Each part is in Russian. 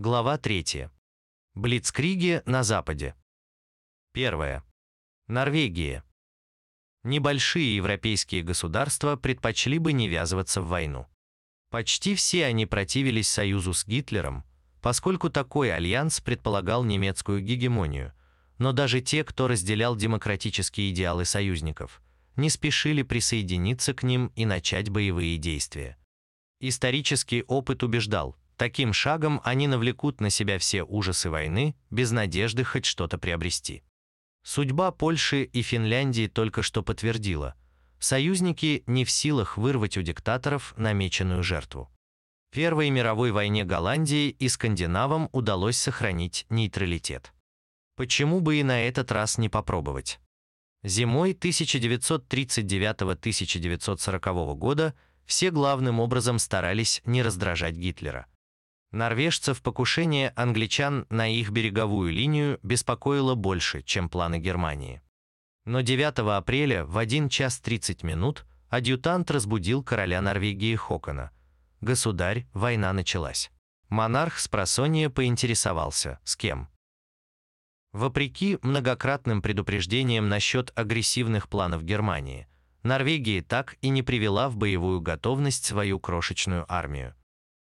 Глава 3. Блицкриги на Западе. Первое. Норвегия. Небольшие европейские государства предпочли бы не ввязываться в войну. Почти все они противились союзу с Гитлером, поскольку такой альянс предполагал немецкую гегемонию, но даже те, кто разделял демократические идеалы союзников, не спешили присоединиться к ним и начать боевые действия. Исторический опыт убеждал, таким шагом они навлекут на себя все ужасы войны, без надежды хоть что-то приобрести. Судьба Польши и Финляндии только что подтвердила – союзники не в силах вырвать у диктаторов намеченную жертву. В Первой мировой войне Голландии и скандинавам удалось сохранить нейтралитет. Почему бы и на этот раз не попробовать? Зимой 1939-1940 года все главным образом старались не раздражать Гитлера. Норвежцев покушение англичан на их береговую линию беспокоило больше, чем планы Германии. Но 9 апреля в 1 час 30 минут адъютант разбудил короля Норвегии Хокона. «Государь, война началась». Монарх с просонья поинтересовался, с кем. Вопреки многократным предупреждениям насчет агрессивных планов Германии, Норвегия так и не привела в боевую готовность свою крошечную армию.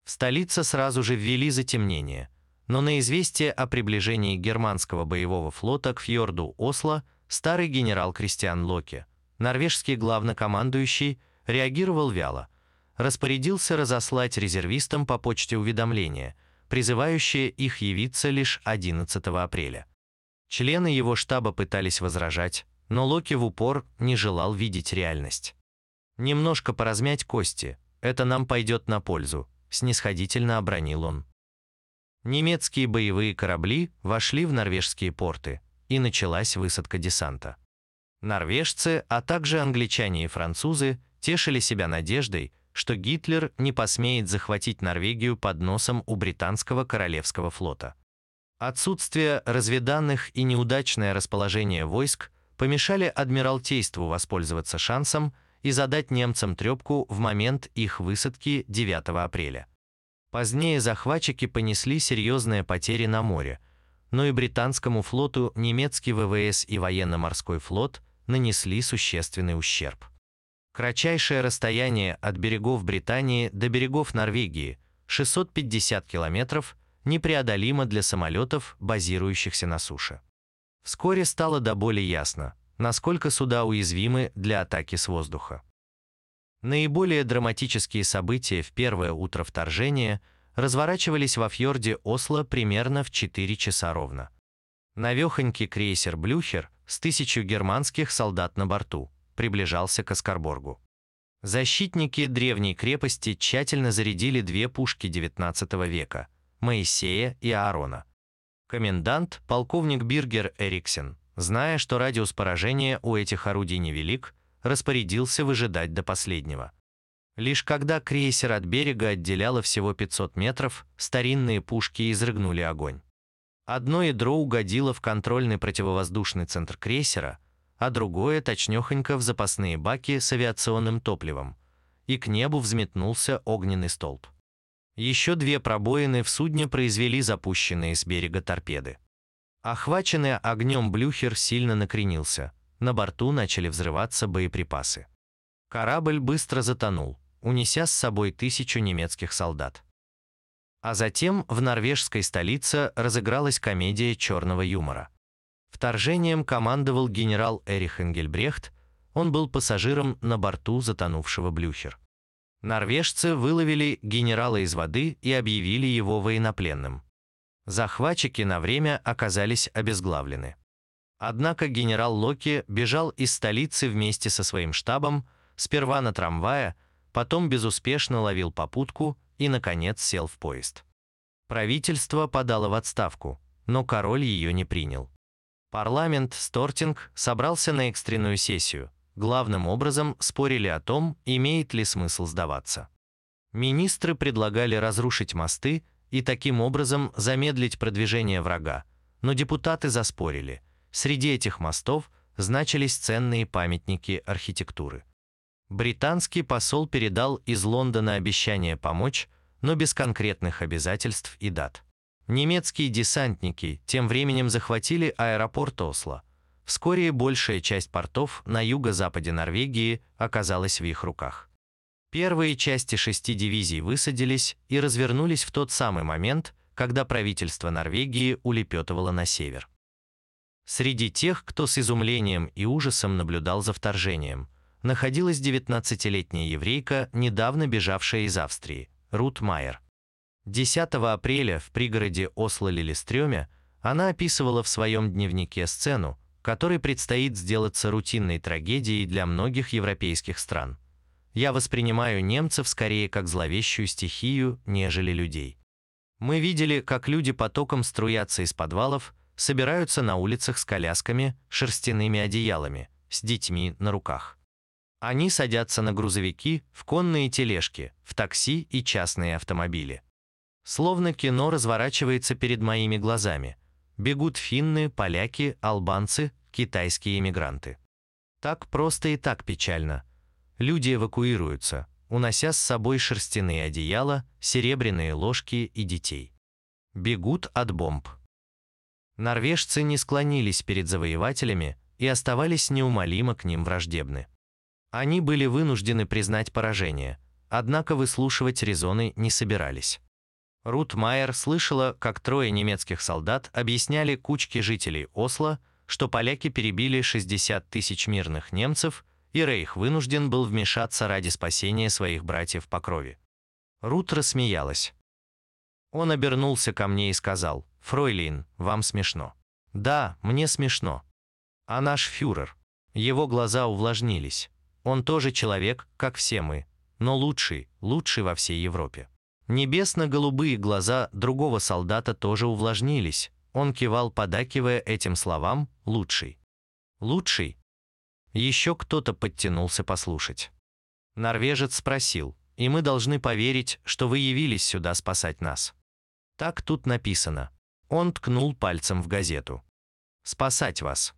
В столице сразу же ввели затемнение, но на известие о приближении германского боевого флота к фьорду Осло – Старый генерал Кристиан Локи, норвежский главнокомандующий, реагировал вяло. Распорядился разослать резервистам по почте уведомления, призывающие их явиться лишь 11 апреля. Члены его штаба пытались возражать, но Локи в упор не желал видеть реальность. «Немножко поразмять кости, это нам пойдет на пользу», – снисходительно обронил он. Немецкие боевые корабли вошли в норвежские порты – и началась высадка десанта. Норвежцы, а также англичане и французы тешили себя надеждой, что Гитлер не посмеет захватить Норвегию под носом у британского королевского флота. Отсутствие разведанных и неудачное расположение войск помешали Адмиралтейству воспользоваться шансом и задать немцам трепку в момент их высадки 9 апреля. Позднее захватчики понесли серьезные потери на море, но и британскому флоту немецкий ВВС и военно-морской флот нанесли существенный ущерб. Кратчайшее расстояние от берегов Британии до берегов Норвегии – 650 километров – непреодолимо для самолетов, базирующихся на суше. Вскоре стало до боли ясно, насколько суда уязвимы для атаки с воздуха. Наиболее драматические события в первое утро вторжения – разворачивались во фьорде Осло примерно в 4 часа ровно. Навехонький крейсер «Блюхер» с тысячу германских солдат на борту приближался к Аскарборгу. Защитники древней крепости тщательно зарядили две пушки XIX века – Моисея и Аарона. Комендант, полковник Биргер Эриксен, зная, что радиус поражения у этих орудий невелик, распорядился выжидать до последнего. Лишь когда крейсер от берега отделяло всего 500 метров, старинные пушки изрыгнули огонь. Одно ядро угодило в контрольный противовоздушный центр крейсера, а другое точнёхонько в запасные баки с авиационным топливом, и к небу взметнулся огненный столб. Еще две пробоины в судне произвели запущенные с берега торпеды. Охваченный огнем блюхер сильно накренился, на борту начали взрываться боеприпасы. Корабль быстро затонул, унеся с собой тысячу немецких солдат. А затем в норвежской столице разыгралась комедия черного юмора. Вторжением командовал генерал Эрих Энгельбрехт, он был пассажиром на борту затонувшего Блюхер. Норвежцы выловили генерала из воды и объявили его военнопленным. Захватчики на время оказались обезглавлены. Однако генерал Локи бежал из столицы вместе со своим штабом, сперва на трамвае, потом безуспешно ловил попутку и, наконец, сел в поезд. Правительство подало в отставку, но король ее не принял. Парламент Стортинг собрался на экстренную сессию. Главным образом спорили о том, имеет ли смысл сдаваться. Министры предлагали разрушить мосты и таким образом замедлить продвижение врага, но депутаты заспорили. Среди этих мостов значились ценные памятники архитектуры. Британский посол передал из Лондона обещание помочь, но без конкретных обязательств и дат. Немецкие десантники тем временем захватили аэропорт Осло. Вскоре большая часть портов на юго-западе Норвегии оказалась в их руках. Первые части шести дивизий высадились и развернулись в тот самый момент, когда правительство Норвегии улепетывало на север. Среди тех, кто с изумлением и ужасом наблюдал за вторжением, находилась 19-летняя еврейка, недавно бежавшая из Австрии, Рут Майер. 10 апреля в пригороде Осло-Лилистрёме она описывала в своем дневнике сцену, которой предстоит сделаться рутинной трагедией для многих европейских стран. Я воспринимаю немцев скорее как зловещую стихию, нежели людей. Мы видели, как люди потоком струятся из подвалов, собираются на улицах с колясками, шерстяными одеялами, с детьми на руках. Они садятся на грузовики, в конные тележки, в такси и частные автомобили. Словно кино разворачивается перед моими глазами. Бегут финны, поляки, албанцы, китайские иммигранты. Так просто и так печально. Люди эвакуируются, унося с собой шерстяные одеяла, серебряные ложки и детей. Бегут от бомб. Норвежцы не склонились перед завоевателями и оставались неумолимо к ним враждебны. Они были вынуждены признать поражение, однако выслушивать резоны не собирались. Рут Майер слышала, как трое немецких солдат объясняли кучке жителей Осло, что поляки перебили 60 тысяч мирных немцев, и Рейх вынужден был вмешаться ради спасения своих братьев по крови. Рут рассмеялась. Он обернулся ко мне и сказал, «Фройлин, вам смешно». «Да, мне смешно». «А наш фюрер?» Его глаза увлажнились. Он тоже человек, как все мы, но лучший, лучший во всей Европе. Небесно-голубые глаза другого солдата тоже увлажнились. Он кивал, подакивая этим словам «лучший». «Лучший?» Еще кто-то подтянулся послушать. Норвежец спросил, «И мы должны поверить, что вы явились сюда спасать нас?» Так тут написано. Он ткнул пальцем в газету. «Спасать вас».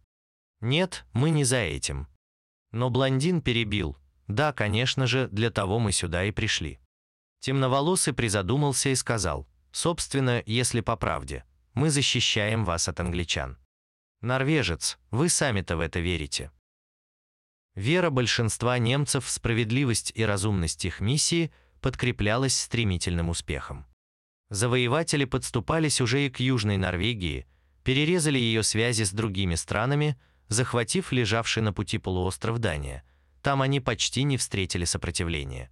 «Нет, мы не за этим». Но блондин перебил. «Да, конечно же, для того мы сюда и пришли». Темноволосый призадумался и сказал, «Собственно, если по правде, мы защищаем вас от англичан». «Норвежец, вы сами-то в это верите». Вера большинства немцев в справедливость и разумность их миссии подкреплялась стремительным успехом. Завоеватели подступались уже и к Южной Норвегии, перерезали ее связи с другими странами, захватив лежавший на пути полуостров Дания. Там они почти не встретили сопротивления.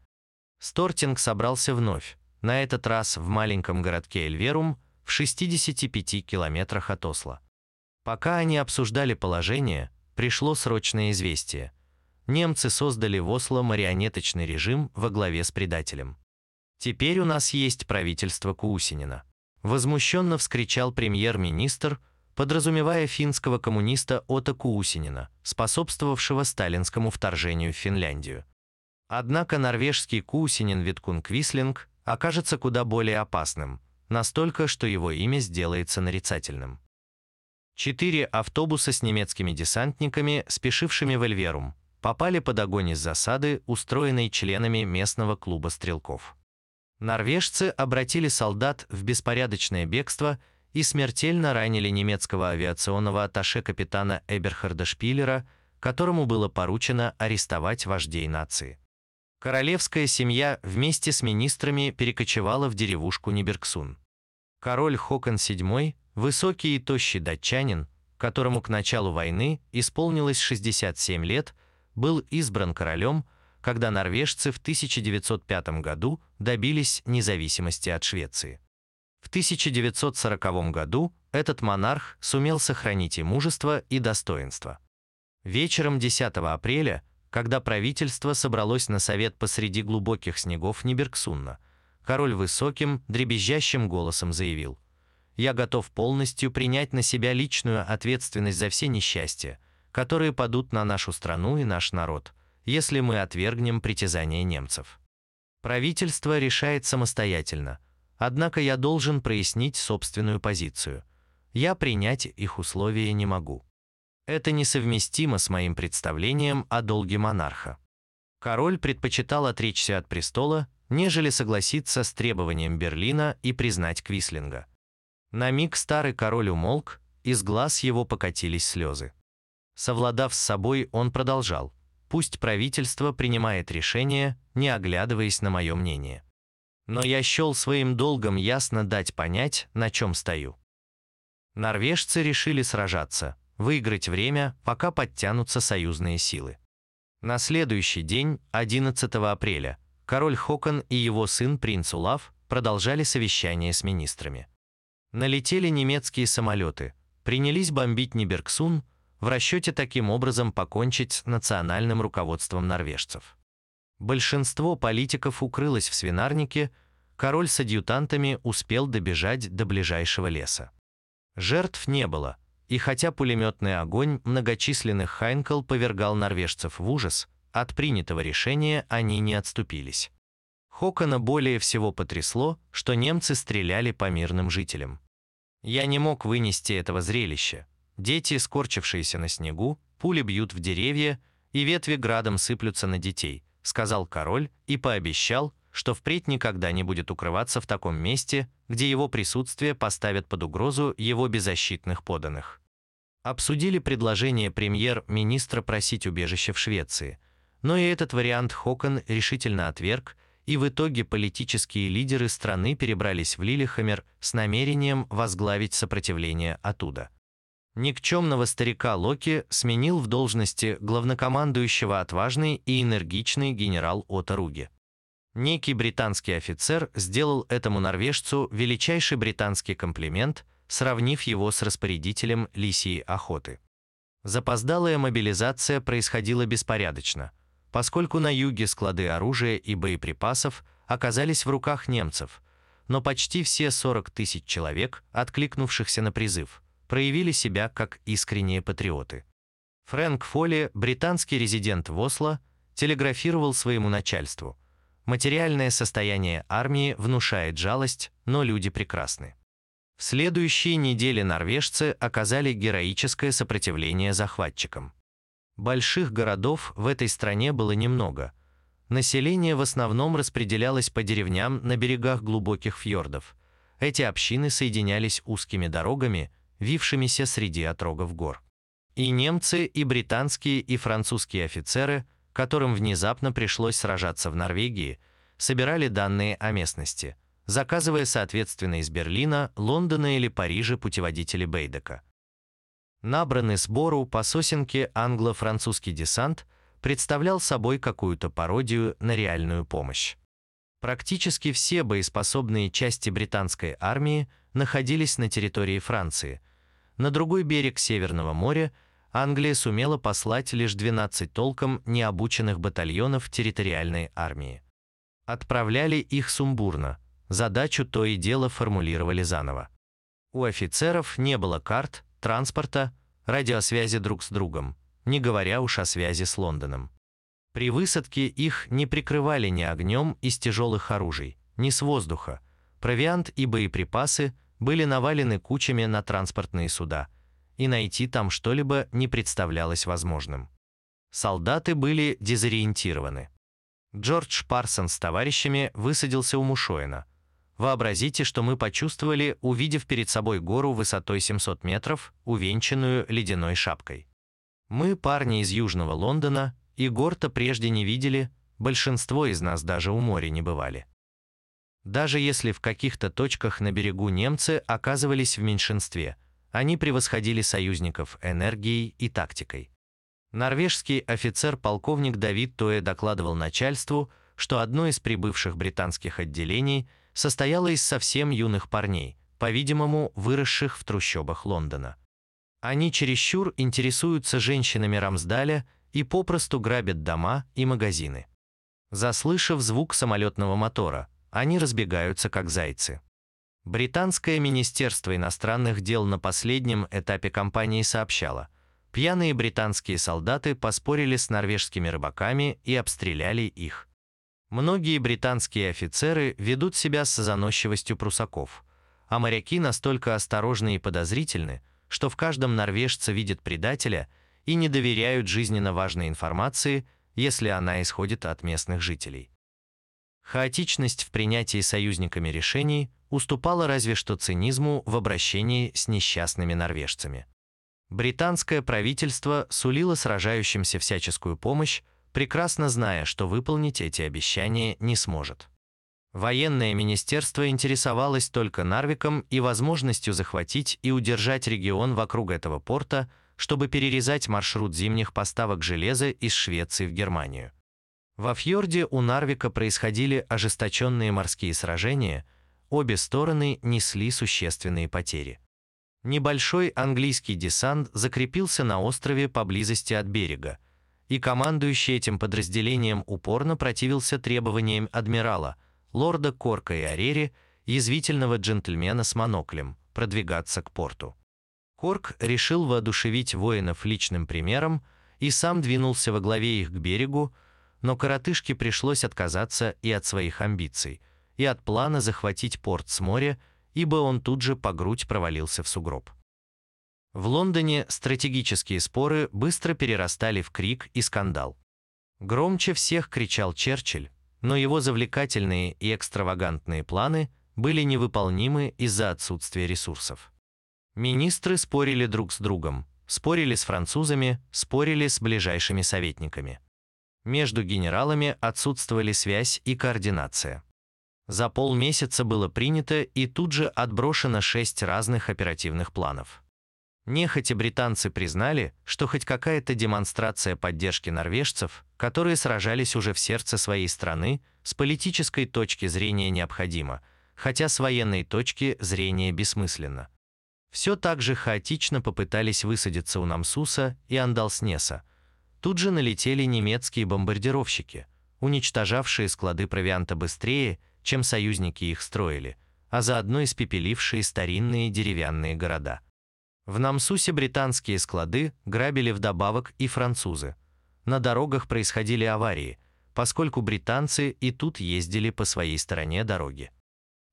Стортинг собрался вновь, на этот раз в маленьком городке Эльверум в 65 километрах от Осло. Пока они обсуждали положение, пришло срочное известие. Немцы создали в Осло марионеточный режим во главе с предателем. «Теперь у нас есть правительство Куусинина», – возмущенно вскричал премьер-министр, подразумевая финского коммуниста Ота Куусинина, способствовавшего сталинскому вторжению в Финляндию. Однако норвежский Куусинин Виткун Квислинг окажется куда более опасным, настолько, что его имя сделается нарицательным. Четыре автобуса с немецкими десантниками, спешившими в Эльверум, попали под огонь из засады, устроенной членами местного клуба стрелков. Норвежцы обратили солдат в беспорядочное бегство и смертельно ранили немецкого авиационного атташе капитана Эберхарда Шпилера, которому было поручено арестовать вождей нации. Королевская семья вместе с министрами перекочевала в деревушку Нибергсун. Король Хокон VII, высокий и тощий датчанин, которому к началу войны исполнилось 67 лет, был избран королем, когда норвежцы в 1905 году добились независимости от Швеции. В 1940 году этот монарх сумел сохранить и мужество, и достоинство. Вечером 10 апреля, когда правительство собралось на совет посреди глубоких снегов Нибергсунна, король высоким, дребезжащим голосом заявил «Я готов полностью принять на себя личную ответственность за все несчастья, которые падут на нашу страну и наш народ, если мы отвергнем притязания немцев. Правительство решает самостоятельно, однако я должен прояснить собственную позицию. Я принять их условия не могу. Это несовместимо с моим представлением о долге монарха. Король предпочитал отречься от престола, нежели согласиться с требованием Берлина и признать Квислинга. На миг старый король умолк, из глаз его покатились слезы. Совладав с собой, он продолжал. «Пусть правительство принимает решение, не оглядываясь на мое мнение. Но я счел своим долгом ясно дать понять, на чем стою. Норвежцы решили сражаться, выиграть время, пока подтянутся союзные силы. На следующий день, 11 апреля, король Хокон и его сын принц Улав продолжали совещание с министрами. Налетели немецкие самолеты, принялись бомбить Нибергсун, в расчете таким образом покончить с национальным руководством норвежцев. Большинство политиков укрылось в свинарнике, король с адъютантами успел добежать до ближайшего леса. Жертв не было, и хотя пулеметный огонь многочисленных Хайнкл повергал норвежцев в ужас, от принятого решения они не отступились. Хокона более всего потрясло, что немцы стреляли по мирным жителям. Я не мог вынести этого зрелища. Дети, скорчившиеся на снегу, пули бьют в деревья, и ветви градом сыплются на детей, сказал король и пообещал, что впредь никогда не будет укрываться в таком месте, где его присутствие поставит под угрозу его беззащитных поданных. Обсудили предложение премьер-министра просить убежище в Швеции, но и этот вариант Хокон решительно отверг, и в итоге политические лидеры страны перебрались в Лилихаммер с намерением возглавить сопротивление оттуда. Никчемного старика Локи сменил в должности главнокомандующего отважный и энергичный генерал Отто Руги. Некий британский офицер сделал этому норвежцу величайший британский комплимент, сравнив его с распорядителем лисьей охоты. Запоздалая мобилизация происходила беспорядочно, поскольку на юге склады оружия и боеприпасов оказались в руках немцев, но почти все 40 тысяч человек, откликнувшихся на призыв, проявили себя как искренние патриоты. Фрэнк Фолли, британский резидент в Осло, телеграфировал своему начальству – Материальное состояние армии внушает жалость, но люди прекрасны. В следующие недели норвежцы оказали героическое сопротивление захватчикам. Больших городов в этой стране было немного. Население в основном распределялось по деревням на берегах глубоких фьордов. Эти общины соединялись узкими дорогами, вившимися среди отрогов гор. И немцы, и британские, и французские офицеры – которым внезапно пришлось сражаться в Норвегии, собирали данные о местности, заказывая соответственно из Берлина, Лондона или Парижа путеводители Бейдека. Набранный сбору по сосенке англо-французский десант представлял собой какую-то пародию на реальную помощь. Практически все боеспособные части британской армии находились на территории Франции. На другой берег Северного моря – Англия сумела послать лишь 12 толком необученных батальонов территориальной армии. Отправляли их сумбурно, задачу то и дело формулировали заново. У офицеров не было карт, транспорта, радиосвязи друг с другом, не говоря уж о связи с Лондоном. При высадке их не прикрывали ни огнем из тяжелых оружий, ни с воздуха. Провиант и боеприпасы были навалены кучами на транспортные суда – и найти там что-либо не представлялось возможным. Солдаты были дезориентированы. Джордж Парсон с товарищами высадился у Мушоина. Вообразите, что мы почувствовали, увидев перед собой гору высотой 700 метров, увенчанную ледяной шапкой. Мы, парни из Южного Лондона, и гор-то прежде не видели, большинство из нас даже у моря не бывали. Даже если в каких-то точках на берегу немцы оказывались в меньшинстве – они превосходили союзников энергией и тактикой. Норвежский офицер-полковник Давид Тое докладывал начальству, что одно из прибывших британских отделений состояло из совсем юных парней, по-видимому, выросших в трущобах Лондона. Они чересчур интересуются женщинами Рамсдаля и попросту грабят дома и магазины. Заслышав звук самолетного мотора, они разбегаются как зайцы. Британское министерство иностранных дел на последнем этапе кампании сообщало, пьяные британские солдаты поспорили с норвежскими рыбаками и обстреляли их. Многие британские офицеры ведут себя с заносчивостью прусаков, а моряки настолько осторожны и подозрительны, что в каждом норвежце видят предателя и не доверяют жизненно важной информации, если она исходит от местных жителей. Хаотичность в принятии союзниками решений уступала разве что цинизму в обращении с несчастными норвежцами. Британское правительство сулило сражающимся всяческую помощь, прекрасно зная, что выполнить эти обещания не сможет. Военное министерство интересовалось только Нарвиком и возможностью захватить и удержать регион вокруг этого порта, чтобы перерезать маршрут зимних поставок железа из Швеции в Германию. Во фьорде у Нарвика происходили ожесточенные морские сражения, обе стороны несли существенные потери. Небольшой английский десант закрепился на острове поблизости от берега, и командующий этим подразделением упорно противился требованиям адмирала, лорда Корка и Арери, язвительного джентльмена с моноклем, продвигаться к порту. Корк решил воодушевить воинов личным примером и сам двинулся во главе их к берегу, но коротышке пришлось отказаться и от своих амбиций, и от плана захватить порт с моря, ибо он тут же по грудь провалился в сугроб. В Лондоне стратегические споры быстро перерастали в крик и скандал. Громче всех кричал Черчилль, но его завлекательные и экстравагантные планы были невыполнимы из-за отсутствия ресурсов. Министры спорили друг с другом, спорили с французами, спорили с ближайшими советниками. Между генералами отсутствовали связь и координация. За полмесяца было принято и тут же отброшено шесть разных оперативных планов. Нехотя британцы признали, что хоть какая-то демонстрация поддержки норвежцев, которые сражались уже в сердце своей страны, с политической точки зрения необходима, хотя с военной точки зрения бессмысленно. Все так же хаотично попытались высадиться у Намсуса и Андалснеса, Тут же налетели немецкие бомбардировщики, уничтожавшие склады провианта быстрее, чем союзники их строили, а заодно испепелившие старинные деревянные города. В Намсусе британские склады грабили вдобавок и французы. На дорогах происходили аварии, поскольку британцы и тут ездили по своей стороне дороги.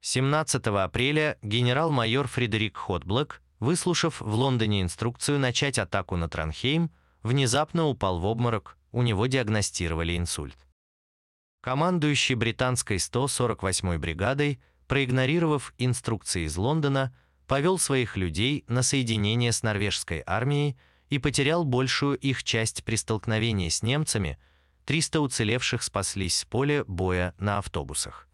17 апреля генерал-майор Фредерик Хотблэк, выслушав в Лондоне инструкцию начать атаку на Транхейм, внезапно упал в обморок, у него диагностировали инсульт. Командующий британской 148-й бригадой, проигнорировав инструкции из Лондона, повел своих людей на соединение с норвежской армией и потерял большую их часть при столкновении с немцами, 300 уцелевших спаслись с поля боя на автобусах.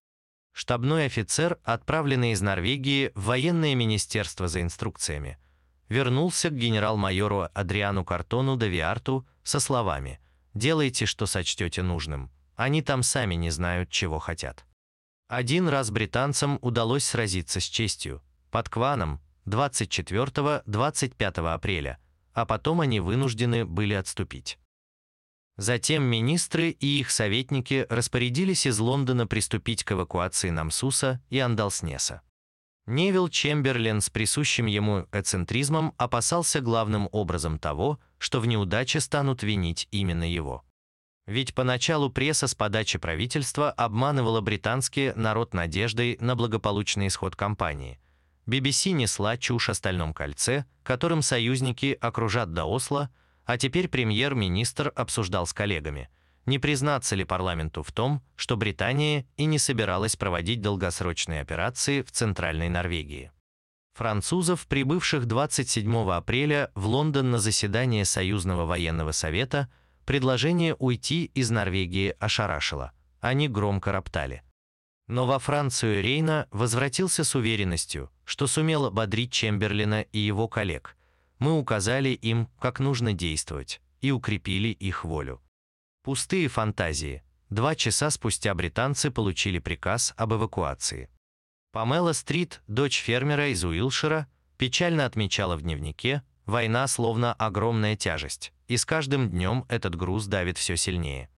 Штабной офицер, отправленный из Норвегии в военное министерство за инструкциями, вернулся к генерал-майору Адриану Картону де Виарту со словами «Делайте, что сочтете нужным, они там сами не знают, чего хотят». Один раз британцам удалось сразиться с честью, под Кваном, 24-25 апреля, а потом они вынуждены были отступить. Затем министры и их советники распорядились из Лондона приступить к эвакуации Намсуса и Андалснеса. Невил Чемберлен с присущим ему эцентризмом опасался главным образом того, что в неудаче станут винить именно его. Ведь поначалу пресса с подачи правительства обманывала британский народ надеждой на благополучный исход кампании. BBC несла чушь о стальном кольце, которым союзники окружат до Осло, а теперь премьер-министр обсуждал с коллегами – не признаться ли парламенту в том, что Британия и не собиралась проводить долгосрочные операции в Центральной Норвегии. Французов, прибывших 27 апреля в Лондон на заседание Союзного военного совета, предложение уйти из Норвегии ошарашило. Они громко роптали. Но во Францию Рейна возвратился с уверенностью, что сумел ободрить Чемберлина и его коллег. Мы указали им, как нужно действовать, и укрепили их волю. Пустые фантазии. Два часа спустя британцы получили приказ об эвакуации. Памела Стрит, дочь фермера из Уилшира, печально отмечала в дневнике, война словно огромная тяжесть, и с каждым днем этот груз давит все сильнее.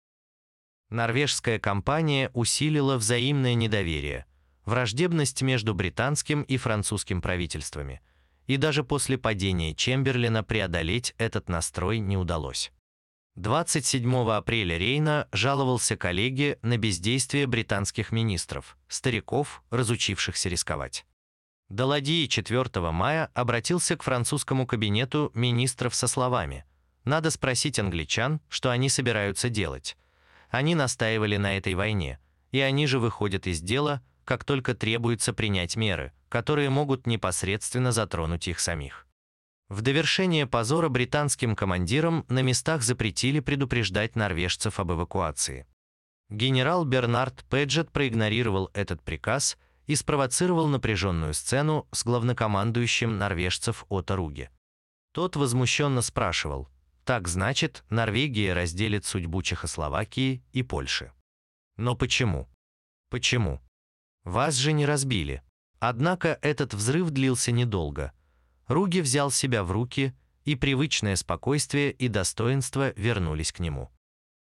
Норвежская компания усилила взаимное недоверие, враждебность между британским и французским правительствами, и даже после падения Чемберлина преодолеть этот настрой не удалось. 27 апреля Рейна жаловался коллеге на бездействие британских министров, стариков, разучившихся рисковать. Даладии 4 мая обратился к французскому кабинету министров со словами «Надо спросить англичан, что они собираются делать. Они настаивали на этой войне, и они же выходят из дела, как только требуется принять меры, которые могут непосредственно затронуть их самих. В довершение позора британским командирам на местах запретили предупреждать норвежцев об эвакуации. Генерал Бернард Педжет проигнорировал этот приказ и спровоцировал напряженную сцену с главнокомандующим норвежцев Отто Руге. Тот возмущенно спрашивал, так значит, Норвегия разделит судьбу Чехословакии и Польши. Но почему? Почему? Вас же не разбили. Однако этот взрыв длился недолго. Руги взял себя в руки, и привычное спокойствие и достоинство вернулись к нему.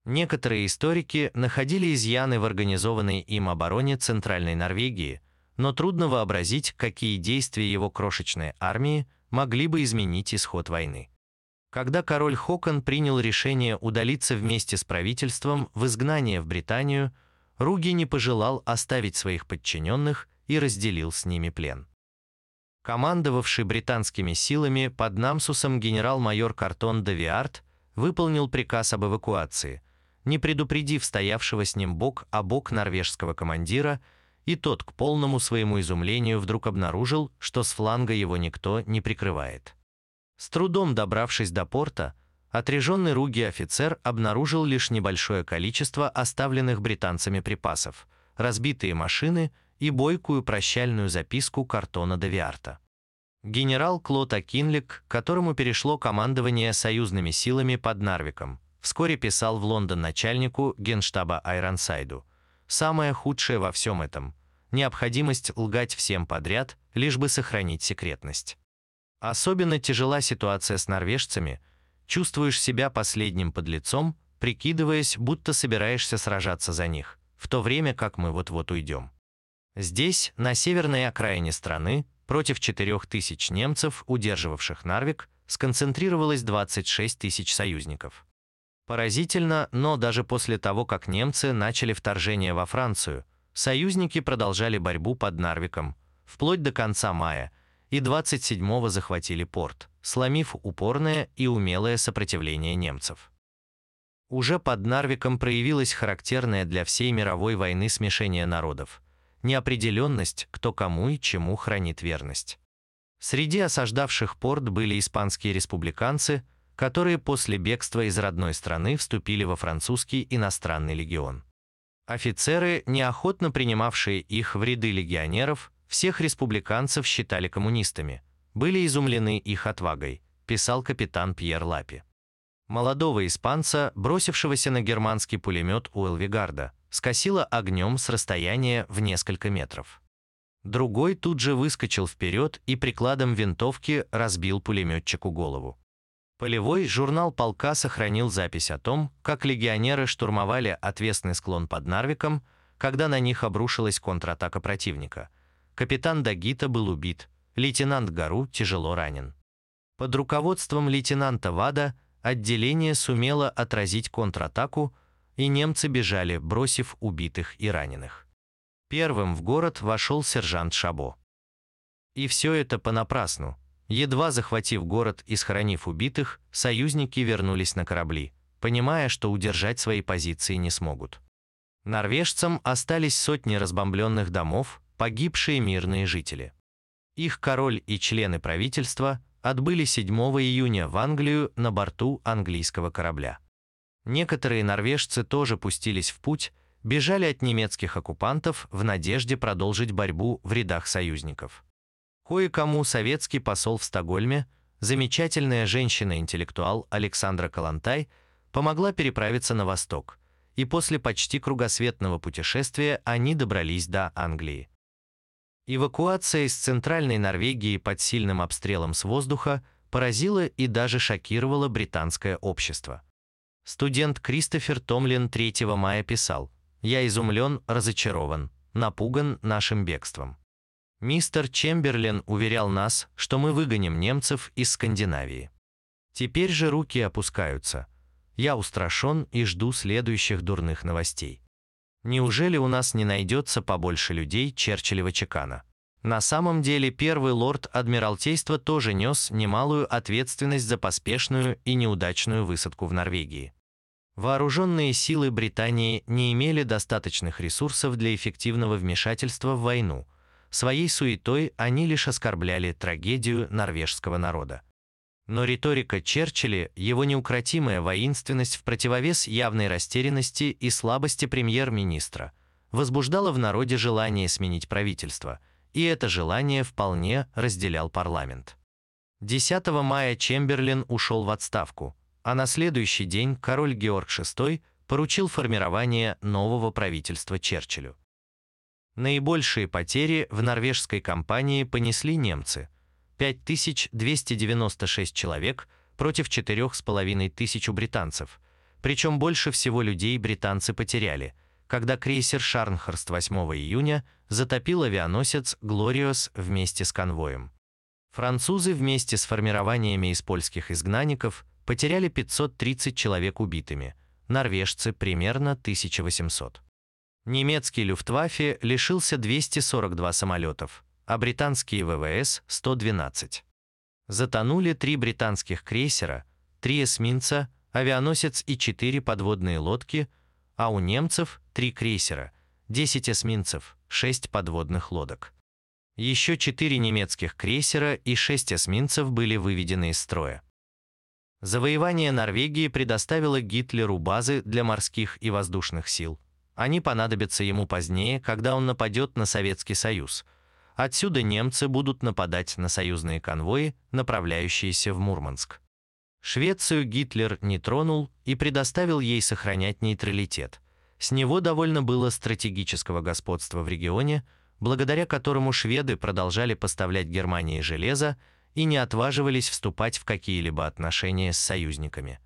Некоторые историки находили изъяны в организованной им обороне Центральной Норвегии, но трудно вообразить, какие действия его крошечной армии могли бы изменить исход войны. Когда король Хокон принял решение удалиться вместе с правительством в изгнание в Британию, Руги не пожелал оставить своих подчиненных и разделил с ними плен. Командовавший британскими силами под Намсусом генерал-майор Картон де Виарт выполнил приказ об эвакуации – не предупредив стоявшего с ним бок о бок норвежского командира, и тот к полному своему изумлению вдруг обнаружил, что с фланга его никто не прикрывает. С трудом добравшись до порта, отряженный Руги офицер обнаружил лишь небольшое количество оставленных британцами припасов, разбитые машины и бойкую прощальную записку картона де Виарта. Генерал Клод Акинлик, которому перешло командование союзными силами под Нарвиком, вскоре писал в Лондон начальнику генштаба Айронсайду. Самое худшее во всем этом – необходимость лгать всем подряд, лишь бы сохранить секретность. Особенно тяжела ситуация с норвежцами, чувствуешь себя последним подлецом, прикидываясь, будто собираешься сражаться за них, в то время как мы вот-вот уйдем. Здесь, на северной окраине страны, против 4000 немцев, удерживавших Нарвик, сконцентрировалось 26 тысяч союзников. Поразительно, но даже после того, как немцы начали вторжение во Францию, союзники продолжали борьбу под Нарвиком, вплоть до конца мая, и 27-го захватили порт, сломив упорное и умелое сопротивление немцев. Уже под Нарвиком проявилось характерное для всей мировой войны смешение народов, неопределенность, кто кому и чему хранит верность. Среди осаждавших порт были испанские республиканцы, которые после бегства из родной страны вступили во французский иностранный легион. Офицеры, неохотно принимавшие их в ряды легионеров, всех республиканцев считали коммунистами, были изумлены их отвагой, писал капитан Пьер Лапи. Молодого испанца, бросившегося на германский пулемет у Элвигарда, скосило огнем с расстояния в несколько метров. Другой тут же выскочил вперед и прикладом винтовки разбил пулеметчику голову. Полевой журнал полка сохранил запись о том, как легионеры штурмовали отвесный склон под Нарвиком, когда на них обрушилась контратака противника. Капитан Дагита был убит, лейтенант Гару тяжело ранен. Под руководством лейтенанта Вада отделение сумело отразить контратаку, и немцы бежали, бросив убитых и раненых. Первым в город вошел сержант Шабо. И все это понапрасну. Едва захватив город и схоронив убитых, союзники вернулись на корабли, понимая, что удержать свои позиции не смогут. Норвежцам остались сотни разбомбленных домов, погибшие мирные жители. Их король и члены правительства отбыли 7 июня в Англию на борту английского корабля. Некоторые норвежцы тоже пустились в путь, бежали от немецких оккупантов в надежде продолжить борьбу в рядах союзников. Кое-кому советский посол в Стокгольме, замечательная женщина-интеллектуал Александра Калантай, помогла переправиться на восток, и после почти кругосветного путешествия они добрались до Англии. Эвакуация из центральной Норвегии под сильным обстрелом с воздуха поразила и даже шокировала британское общество. Студент Кристофер Томлин 3 мая писал «Я изумлен, разочарован, напуган нашим бегством. Мистер Чемберлен уверял нас, что мы выгоним немцев из Скандинавии. Теперь же руки опускаются. Я устрашен и жду следующих дурных новостей. Неужели у нас не найдется побольше людей Черчиллева чекана? На самом деле первый лорд Адмиралтейства тоже нес немалую ответственность за поспешную и неудачную высадку в Норвегии. Вооруженные силы Британии не имели достаточных ресурсов для эффективного вмешательства в войну. Своей суетой они лишь оскорбляли трагедию норвежского народа. Но риторика Черчилля, его неукротимая воинственность в противовес явной растерянности и слабости премьер-министра, возбуждала в народе желание сменить правительство, и это желание вполне разделял парламент. 10 мая Чемберлин ушел в отставку, а на следующий день король Георг VI поручил формирование нового правительства Черчиллю. Наибольшие потери в норвежской кампании понесли немцы – 5296 человек против 4500 у британцев, причем больше всего людей британцы потеряли, когда крейсер «Шарнхорст» 8 июня затопил авианосец «Глориос» вместе с конвоем. Французы вместе с формированиями из польских изгнанников потеряли 530 человек убитыми, норвежцы примерно 1800. Немецкий Люфтваффе лишился 242 самолетов, а британские ВВС – 112. Затонули три британских крейсера, три эсминца, авианосец и четыре подводные лодки, а у немцев – три крейсера, 10 эсминцев, 6 подводных лодок. Еще четыре немецких крейсера и шесть эсминцев были выведены из строя. Завоевание Норвегии предоставило Гитлеру базы для морских и воздушных сил. Они понадобятся ему позднее, когда он нападет на Советский Союз – Отсюда немцы будут нападать на союзные конвои, направляющиеся в Мурманск. Швецию Гитлер не тронул и предоставил ей сохранять нейтралитет. С него довольно было стратегического господства в регионе, благодаря которому шведы продолжали поставлять Германии железо и не отваживались вступать в какие-либо отношения с союзниками.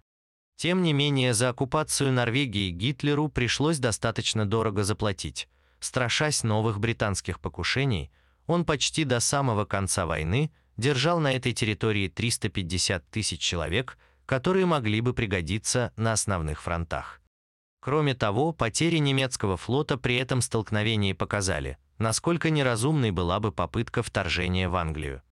Тем не менее, за оккупацию Норвегии Гитлеру пришлось достаточно дорого заплатить, страшась новых британских покушений – он почти до самого конца войны держал на этой территории 350 тысяч человек, которые могли бы пригодиться на основных фронтах. Кроме того, потери немецкого флота при этом столкновении показали, насколько неразумной была бы попытка вторжения в Англию.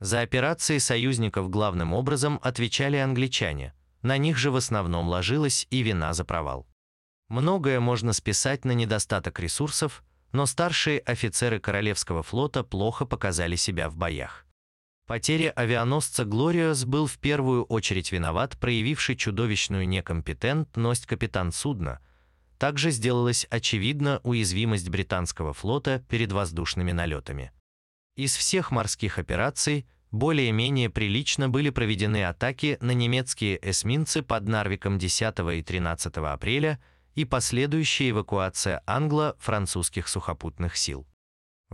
За операции союзников главным образом отвечали англичане, на них же в основном ложилась и вина за провал. Многое можно списать на недостаток ресурсов, но старшие офицеры Королевского флота плохо показали себя в боях. Потеря авианосца «Глориос» был в первую очередь виноват, проявивший чудовищную некомпетентность капитан судна. Также сделалась очевидна уязвимость британского флота перед воздушными налетами. Из всех морских операций более-менее прилично были проведены атаки на немецкие эсминцы под Нарвиком 10 и 13 апреля – и последующая эвакуация англо-французских сухопутных сил.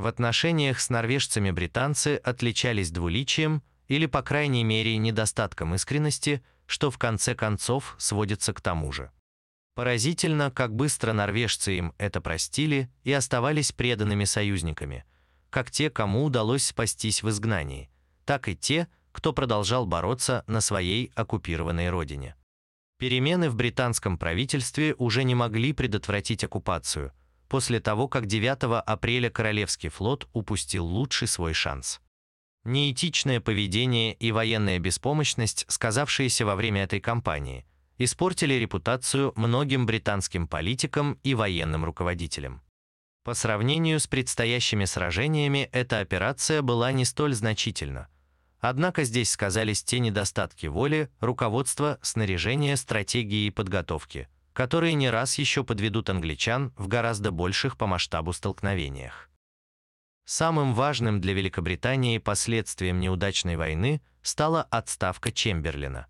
В отношениях с норвежцами британцы отличались двуличием или, по крайней мере, недостатком искренности, что в конце концов сводится к тому же. Поразительно, как быстро норвежцы им это простили и оставались преданными союзниками, как те, кому удалось спастись в изгнании, так и те, кто продолжал бороться на своей оккупированной родине. Перемены в британском правительстве уже не могли предотвратить оккупацию, после того, как 9 апреля Королевский флот упустил лучший свой шанс. Неэтичное поведение и военная беспомощность, сказавшиеся во время этой кампании, испортили репутацию многим британским политикам и военным руководителям. По сравнению с предстоящими сражениями эта операция была не столь значительна – Однако здесь сказались те недостатки воли, руководства, снаряжения, стратегии и подготовки, которые не раз еще подведут англичан в гораздо больших по масштабу столкновениях. Самым важным для Великобритании последствием неудачной войны стала отставка Чемберлина.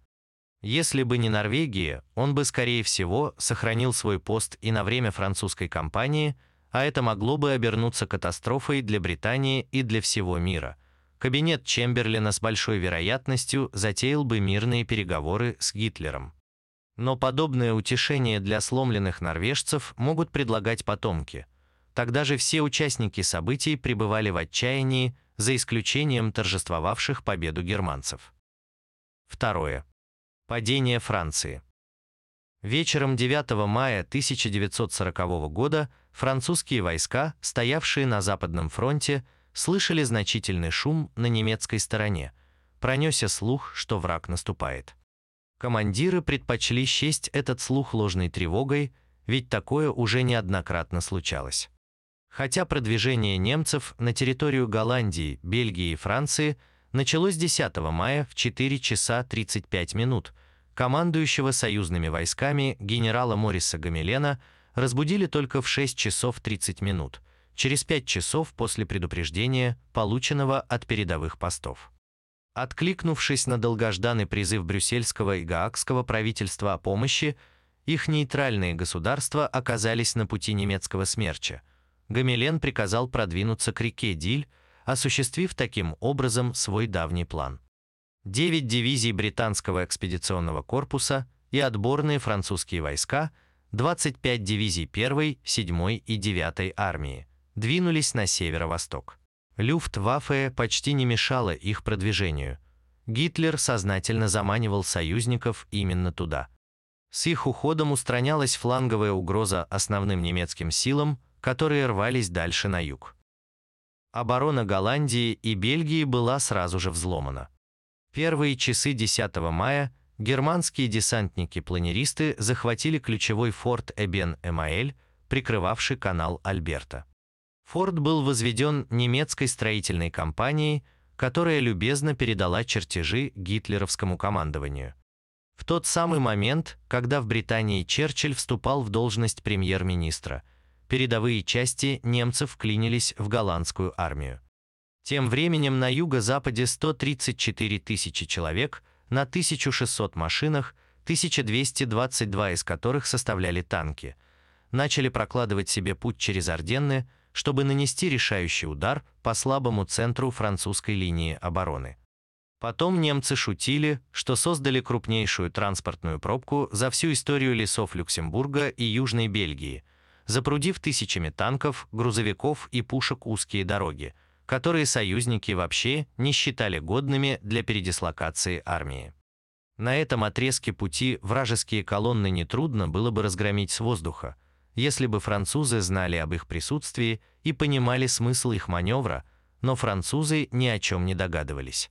Если бы не Норвегия, он бы, скорее всего, сохранил свой пост и на время французской кампании, а это могло бы обернуться катастрофой для Британии и для всего мира – кабинет Чемберлина с большой вероятностью затеял бы мирные переговоры с Гитлером. Но подобное утешение для сломленных норвежцев могут предлагать потомки. Тогда же все участники событий пребывали в отчаянии, за исключением торжествовавших победу германцев. Второе. Падение Франции. Вечером 9 мая 1940 года французские войска, стоявшие на Западном фронте, слышали значительный шум на немецкой стороне. Пронесся слух, что враг наступает. Командиры предпочли счесть этот слух ложной тревогой, ведь такое уже неоднократно случалось. Хотя продвижение немцев на территорию Голландии, Бельгии и Франции началось 10 мая в 4 часа 35 минут, командующего союзными войсками генерала Мориса Гамилена разбудили только в 6 часов 30 минут, через 5 часов после предупреждения, полученного от передовых постов. Откликнувшись на долгожданный призыв брюссельского и гаагского правительства о помощи, их нейтральные государства оказались на пути немецкого смерча. Гамилен приказал продвинуться к реке Диль, осуществив таким образом свой давний план. Девять дивизий британского экспедиционного корпуса и отборные французские войска, 25 дивизий 1, 7 и 9 армии, двинулись на северо-восток. Люфтваффе почти не мешало их продвижению. Гитлер сознательно заманивал союзников именно туда. С их уходом устранялась фланговая угроза основным немецким силам, которые рвались дальше на юг. Оборона Голландии и Бельгии была сразу же взломана. Первые часы 10 мая германские десантники-планеристы захватили ключевой форт Эбен-Эмаэль, прикрывавший канал Альберта. Форт был возведен немецкой строительной компанией, которая любезно передала чертежи гитлеровскому командованию. В тот самый момент, когда в Британии Черчилль вступал в должность премьер-министра, передовые части немцев вклинились в голландскую армию. Тем временем на юго-западе 134 тысячи человек на 1600 машинах, 1222 из которых составляли танки, начали прокладывать себе путь через Орденны, чтобы нанести решающий удар по слабому центру французской линии обороны. Потом немцы шутили, что создали крупнейшую транспортную пробку за всю историю лесов Люксембурга и Южной Бельгии, запрудив тысячами танков, грузовиков и пушек узкие дороги, которые союзники вообще не считали годными для передислокации армии. На этом отрезке пути вражеские колонны нетрудно было бы разгромить с воздуха, если бы французы знали об их присутствии и понимали смысл их маневра, но французы ни о чем не догадывались.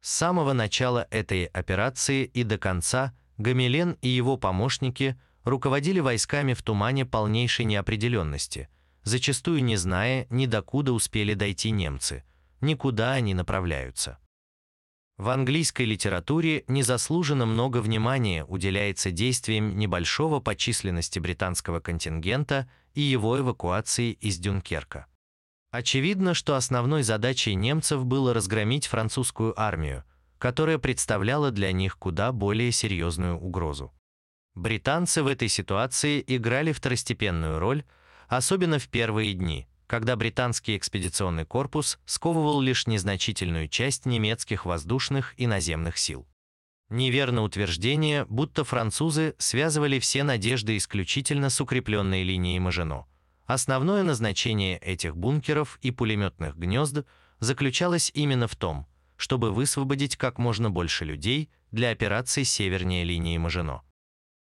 С самого начала этой операции и до конца Гамилен и его помощники руководили войсками в тумане полнейшей неопределенности, зачастую не зная, ни докуда успели дойти немцы, никуда они направляются. В английской литературе незаслуженно много внимания уделяется действиям небольшого по численности британского контингента и его эвакуации из Дюнкерка. Очевидно, что основной задачей немцев было разгромить французскую армию, которая представляла для них куда более серьезную угрозу. Британцы в этой ситуации играли второстепенную роль, особенно в первые дни, когда британский экспедиционный корпус сковывал лишь незначительную часть немецких воздушных и наземных сил. Неверно утверждение, будто французы связывали все надежды исключительно с укрепленной линией Мажино. Основное назначение этих бункеров и пулеметных гнезд заключалось именно в том, чтобы высвободить как можно больше людей для операций севернее линии Мажино.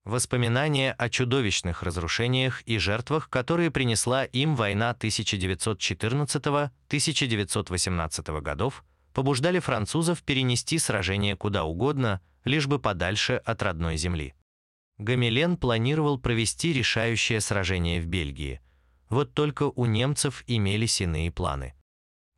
Воспоминания о чудовищных разрушениях и жертвах, которые принесла им война 1914-1918 годов, побуждали французов перенести сражение куда угодно, лишь бы подальше от родной земли. Гамилен планировал провести решающее сражение в Бельгии. Вот только у немцев имелись иные планы.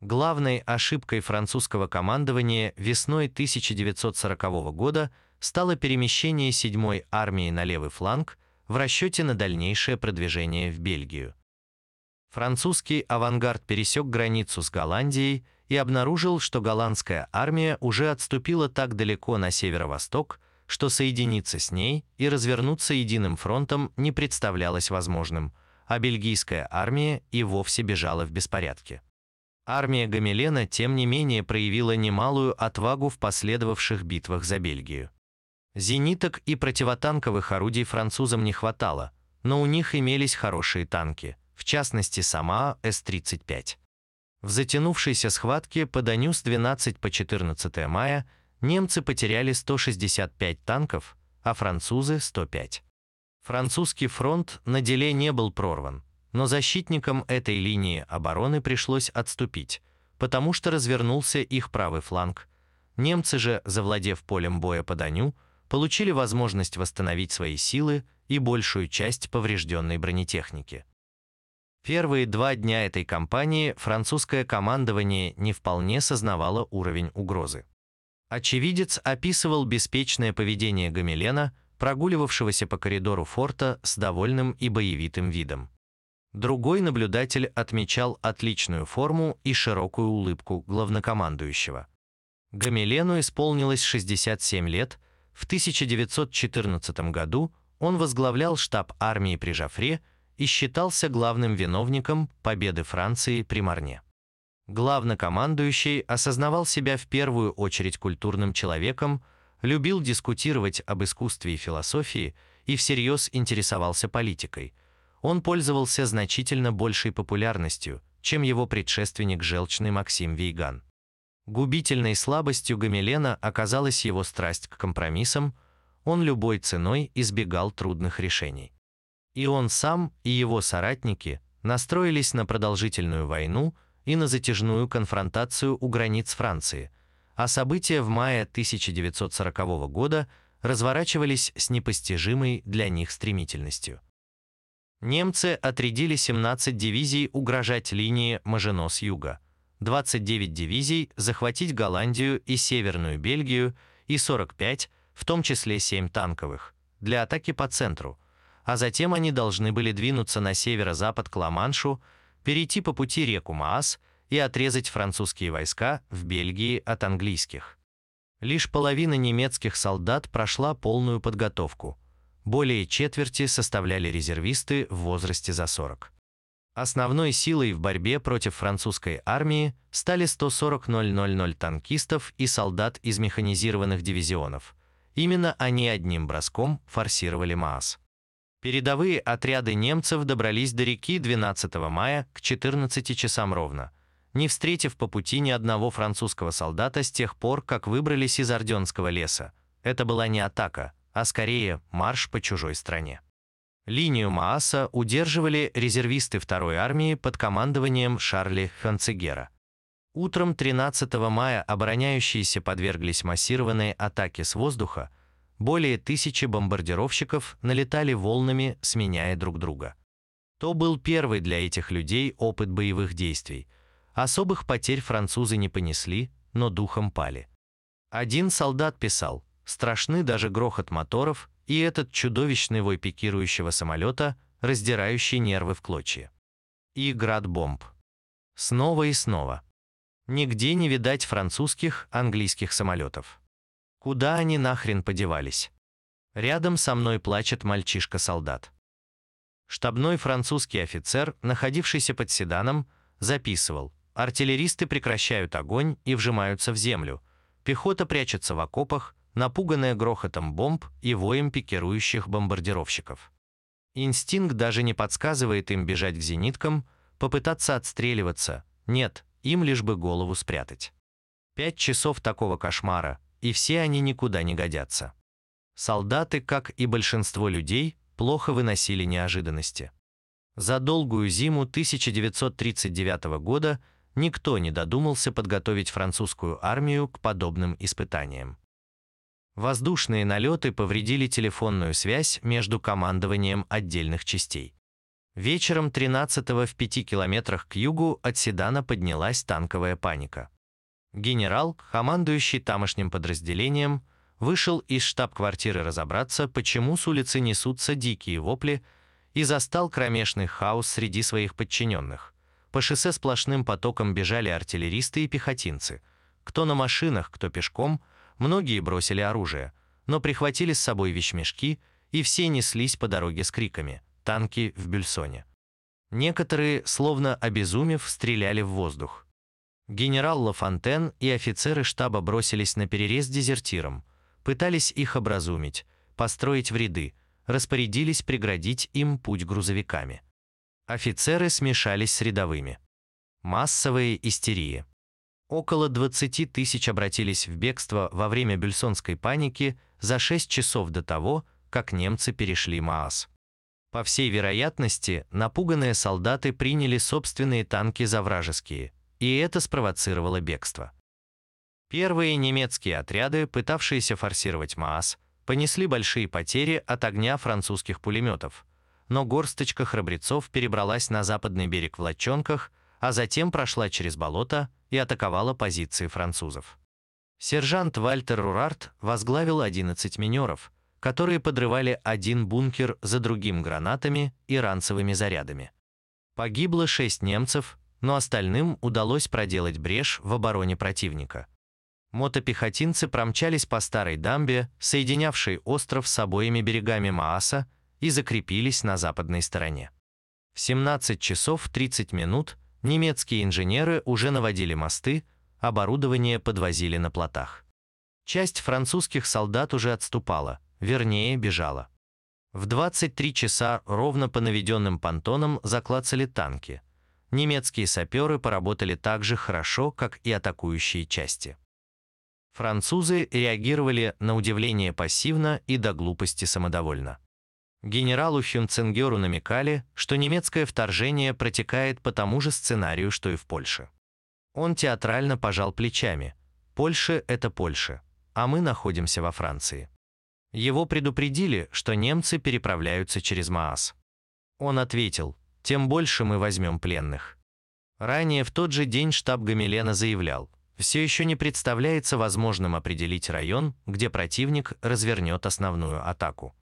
Главной ошибкой французского командования весной 1940 года – стало перемещение 7-й армии на левый фланг в расчете на дальнейшее продвижение в Бельгию. Французский авангард пересек границу с Голландией и обнаружил, что голландская армия уже отступила так далеко на северо-восток, что соединиться с ней и развернуться единым фронтом не представлялось возможным, а бельгийская армия и вовсе бежала в беспорядке. Армия Гамилена, тем не менее, проявила немалую отвагу в последовавших битвах за Бельгию. Зениток и противотанковых орудий французам не хватало, но у них имелись хорошие танки, в частности сама С-35. В затянувшейся схватке по Даню с 12 по 14 мая немцы потеряли 165 танков, а французы – 105. Французский фронт на деле не был прорван, но защитникам этой линии обороны пришлось отступить, потому что развернулся их правый фланг. Немцы же, завладев полем боя по Даню, получили возможность восстановить свои силы и большую часть поврежденной бронетехники. Первые два дня этой кампании французское командование не вполне сознавало уровень угрозы. Очевидец описывал беспечное поведение Гамилена, прогуливавшегося по коридору форта с довольным и боевитым видом. Другой наблюдатель отмечал отличную форму и широкую улыбку главнокомандующего. Гамилену исполнилось 67 лет, в 1914 году он возглавлял штаб армии при Жафре и считался главным виновником победы Франции при Марне. Главнокомандующий осознавал себя в первую очередь культурным человеком, любил дискутировать об искусстве и философии и всерьез интересовался политикой. Он пользовался значительно большей популярностью, чем его предшественник желчный Максим Вейган. Губительной слабостью Гамилена оказалась его страсть к компромиссам, он любой ценой избегал трудных решений. И он сам, и его соратники настроились на продолжительную войну и на затяжную конфронтацию у границ Франции, а события в мае 1940 года разворачивались с непостижимой для них стремительностью. Немцы отрядили 17 дивизий угрожать линии Мажино с юга, 29 дивизий захватить Голландию и Северную Бельгию и 45, в том числе 7 танковых, для атаки по центру, а затем они должны были двинуться на северо-запад к Ла-Маншу, перейти по пути реку Маас и отрезать французские войска в Бельгии от английских. Лишь половина немецких солдат прошла полную подготовку. Более четверти составляли резервисты в возрасте за 40. Основной силой в борьбе против французской армии стали 140 000 танкистов и солдат из механизированных дивизионов. Именно они одним броском форсировали Маас. Передовые отряды немцев добрались до реки 12 мая к 14 часам ровно, не встретив по пути ни одного французского солдата с тех пор, как выбрались из Орденского леса. Это была не атака, а скорее марш по чужой стране. Линию Мааса удерживали резервисты второй армии под командованием Шарли Ханцегера. Утром 13 мая обороняющиеся подверглись массированной атаке с воздуха, более тысячи бомбардировщиков налетали волнами, сменяя друг друга. То был первый для этих людей опыт боевых действий. Особых потерь французы не понесли, но духом пали. Один солдат писал, страшны даже грохот моторов и этот чудовищный вой пикирующего самолета, раздирающий нервы в клочья. И град бомб. Снова и снова. Нигде не видать французских, английских самолетов. Куда они нахрен подевались? Рядом со мной плачет мальчишка-солдат. Штабной французский офицер, находившийся под седаном, записывал. Артиллеристы прекращают огонь и вжимаются в землю. Пехота прячется в окопах, напуганная грохотом бомб и воем пикирующих бомбардировщиков. Инстинкт даже не подсказывает им бежать к зениткам, попытаться отстреливаться. Нет, им лишь бы голову спрятать. Пять часов такого кошмара, и все они никуда не годятся. Солдаты, как и большинство людей, плохо выносили неожиданности. За долгую зиму 1939 года никто не додумался подготовить французскую армию к подобным испытаниям. Воздушные налеты повредили телефонную связь между командованием отдельных частей. Вечером 13-го в 5 километрах к югу от Седана поднялась танковая паника. Генерал, командующий тамошним подразделением, вышел из штаб-квартиры разобраться, почему с улицы несутся дикие вопли, и застал кромешный хаос среди своих подчиненных. По шоссе сплошным потоком бежали артиллеристы и пехотинцы. Кто на машинах, кто пешком, многие бросили оружие, но прихватили с собой вещмешки, и все неслись по дороге с криками «Танки в Бюльсоне». Некоторые, словно обезумев, стреляли в воздух. Генерал Лафонтен и офицеры штаба бросились на перерез дезертирам, пытались их образумить, построить в ряды, распорядились преградить им путь грузовиками. Офицеры смешались с рядовыми. Массовые истерии. Около 20 тысяч обратились в бегство во время бюльсонской паники за 6 часов до того, как немцы перешли Маас. По всей вероятности, напуганные солдаты приняли собственные танки за вражеские – и это спровоцировало бегство. Первые немецкие отряды, пытавшиеся форсировать Маас, понесли большие потери от огня французских пулеметов, но горсточка храбрецов перебралась на западный берег в лодчонках, а затем прошла через болото и атаковала позиции французов. Сержант Вальтер Рурарт возглавил 11 минеров, которые подрывали один бункер за другим гранатами и ранцевыми зарядами. Погибло шесть немцев, но остальным удалось проделать брешь в обороне противника. Мотопехотинцы промчались по старой дамбе, соединявшей остров с обоими берегами Мааса, и закрепились на западной стороне. В 17 часов 30 минут немецкие инженеры уже наводили мосты, оборудование подвозили на плотах. Часть французских солдат уже отступала, вернее, бежала. В 23 часа ровно по наведенным понтонам заклацали танки. Немецкие саперы поработали так же хорошо, как и атакующие части. Французы реагировали на удивление пассивно и до глупости самодовольно. Генералу Хюнценгеру намекали, что немецкое вторжение протекает по тому же сценарию, что и в Польше. Он театрально пожал плечами. «Польша – это Польша, а мы находимся во Франции». Его предупредили, что немцы переправляются через Маас. Он ответил, «Тем больше мы возьмем пленных». Ранее в тот же день штаб Гамилена заявлял, все еще не представляется возможным определить район, где противник развернет основную атаку.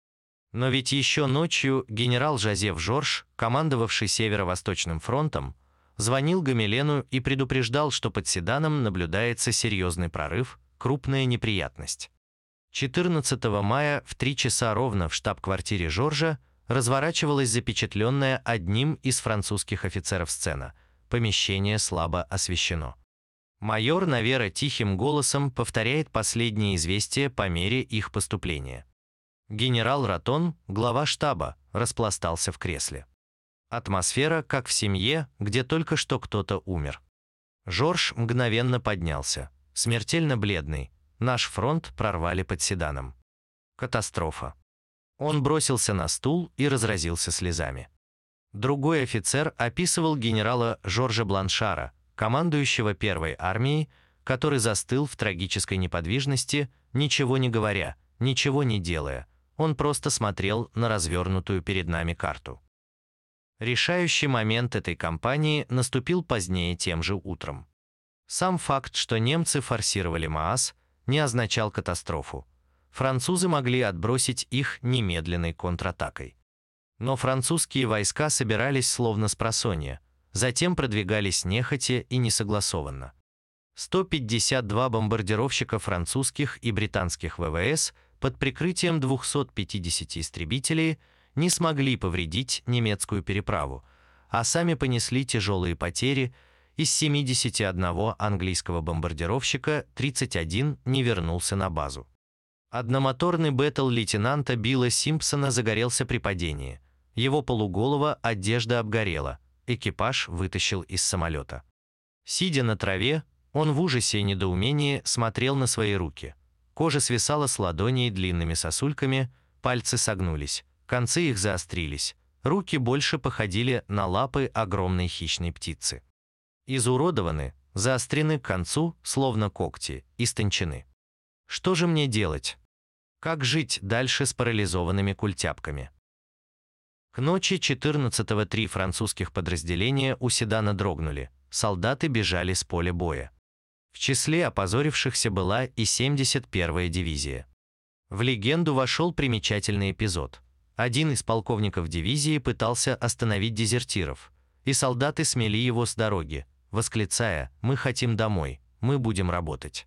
Но ведь еще ночью генерал Жозеф Жорж, командовавший Северо-Восточным фронтом, звонил Гамилену и предупреждал, что под Седаном наблюдается серьезный прорыв, крупная неприятность. 14 мая в 3 часа ровно в штаб-квартире Жоржа разворачивалась запечатленная одним из французских офицеров сцена. Помещение слабо освещено. Майор Навера тихим голосом повторяет последние известия по мере их поступления. Генерал Ратон, глава штаба, распластался в кресле. Атмосфера, как в семье, где только что кто-то умер. Жорж мгновенно поднялся, смертельно бледный. Наш фронт прорвали под седаном. Катастрофа. Он бросился на стул и разразился слезами. Другой офицер описывал генерала Жоржа Бланшара, командующего первой армией, который застыл в трагической неподвижности, ничего не говоря, ничего не делая. Он просто смотрел на развернутую перед нами карту. Решающий момент этой кампании наступил позднее тем же утром. Сам факт, что немцы форсировали Маас, не означал катастрофу. Французы могли отбросить их немедленной контратакой. Но французские войска собирались словно с просонья, затем продвигались нехотя и несогласованно. 152 бомбардировщика французских и британских ВВС под прикрытием 250 истребителей не смогли повредить немецкую переправу, а сами понесли тяжелые потери, из 71 английского бомбардировщика 31 не вернулся на базу. Одномоторный беттл лейтенанта Билла Симпсона загорелся при падении. Его полуголова одежда обгорела – экипаж вытащил из самолета. Сидя на траве, он в ужасе и недоумении смотрел на свои руки. Кожа свисала с ладоней длинными сосульками, пальцы согнулись, концы их заострились, руки больше походили на лапы огромной хищной птицы. Изуродованы, заострены к концу, словно когти, истончены. Что же мне делать? Как жить дальше с парализованными культяпками? К ночи 14-го три французских подразделения у Седана дрогнули, солдаты бежали с поля боя. В числе опозорившихся была и 71-я дивизия. В легенду вошел примечательный эпизод. Один из полковников дивизии пытался остановить дезертиров, и солдаты смели его с дороги, восклицая «Мы хотим домой, мы будем работать».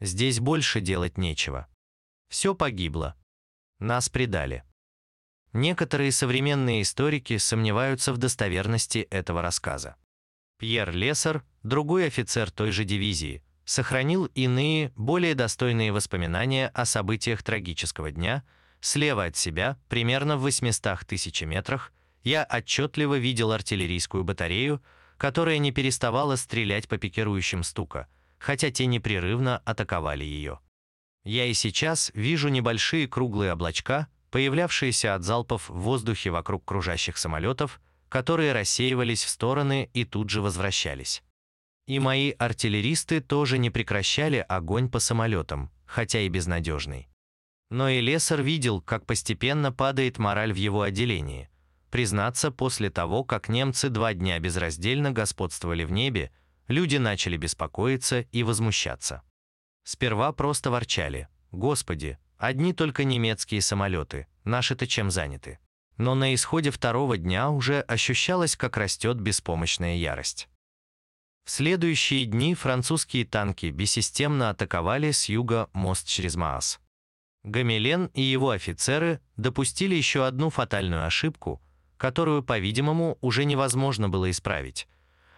Здесь больше делать нечего. Все погибло. Нас предали. Некоторые современные историки сомневаются в достоверности этого рассказа. Пьер Лессер, другой офицер той же дивизии, сохранил иные, более достойные воспоминания о событиях трагического дня. Слева от себя, примерно в 800 тысяч метрах, я отчетливо видел артиллерийскую батарею, которая не переставала стрелять по пикирующим стука, хотя те непрерывно атаковали ее. Я и сейчас вижу небольшие круглые облачка, появлявшиеся от залпов в воздухе вокруг кружащих самолетов, которые рассеивались в стороны и тут же возвращались. И мои артиллеристы тоже не прекращали огонь по самолетам, хотя и безнадежный. Но и Лесар видел, как постепенно падает мораль в его отделении. Признаться, после того, как немцы два дня безраздельно господствовали в небе, люди начали беспокоиться и возмущаться. Сперва просто ворчали. «Господи, одни только немецкие самолеты, наши-то чем заняты?» Но на исходе второго дня уже ощущалось, как растет беспомощная ярость. В следующие дни французские танки бессистемно атаковали с юга мост через Маас. Гамелен и его офицеры допустили еще одну фатальную ошибку, которую, по-видимому, уже невозможно было исправить.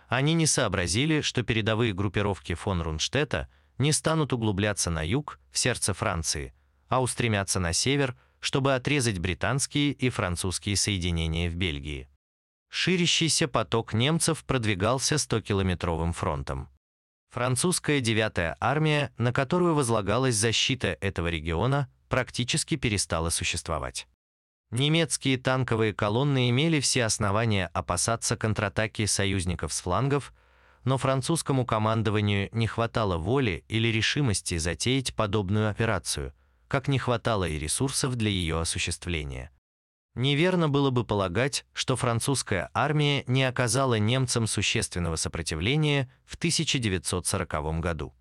Они не сообразили, что передовые группировки фон Рунштета не станут углубляться на юг, в сердце Франции, а устремятся на север, чтобы отрезать британские и французские соединения в Бельгии. Ширящийся поток немцев продвигался 100-километровым фронтом. Французская 9-я армия, на которую возлагалась защита этого региона, практически перестала существовать. Немецкие танковые колонны имели все основания опасаться контратаки союзников с флангов, но французскому командованию не хватало воли или решимости затеять подобную операцию, как не хватало и ресурсов для ее осуществления. Неверно было бы полагать, что французская армия не оказала немцам существенного сопротивления в 1940 году.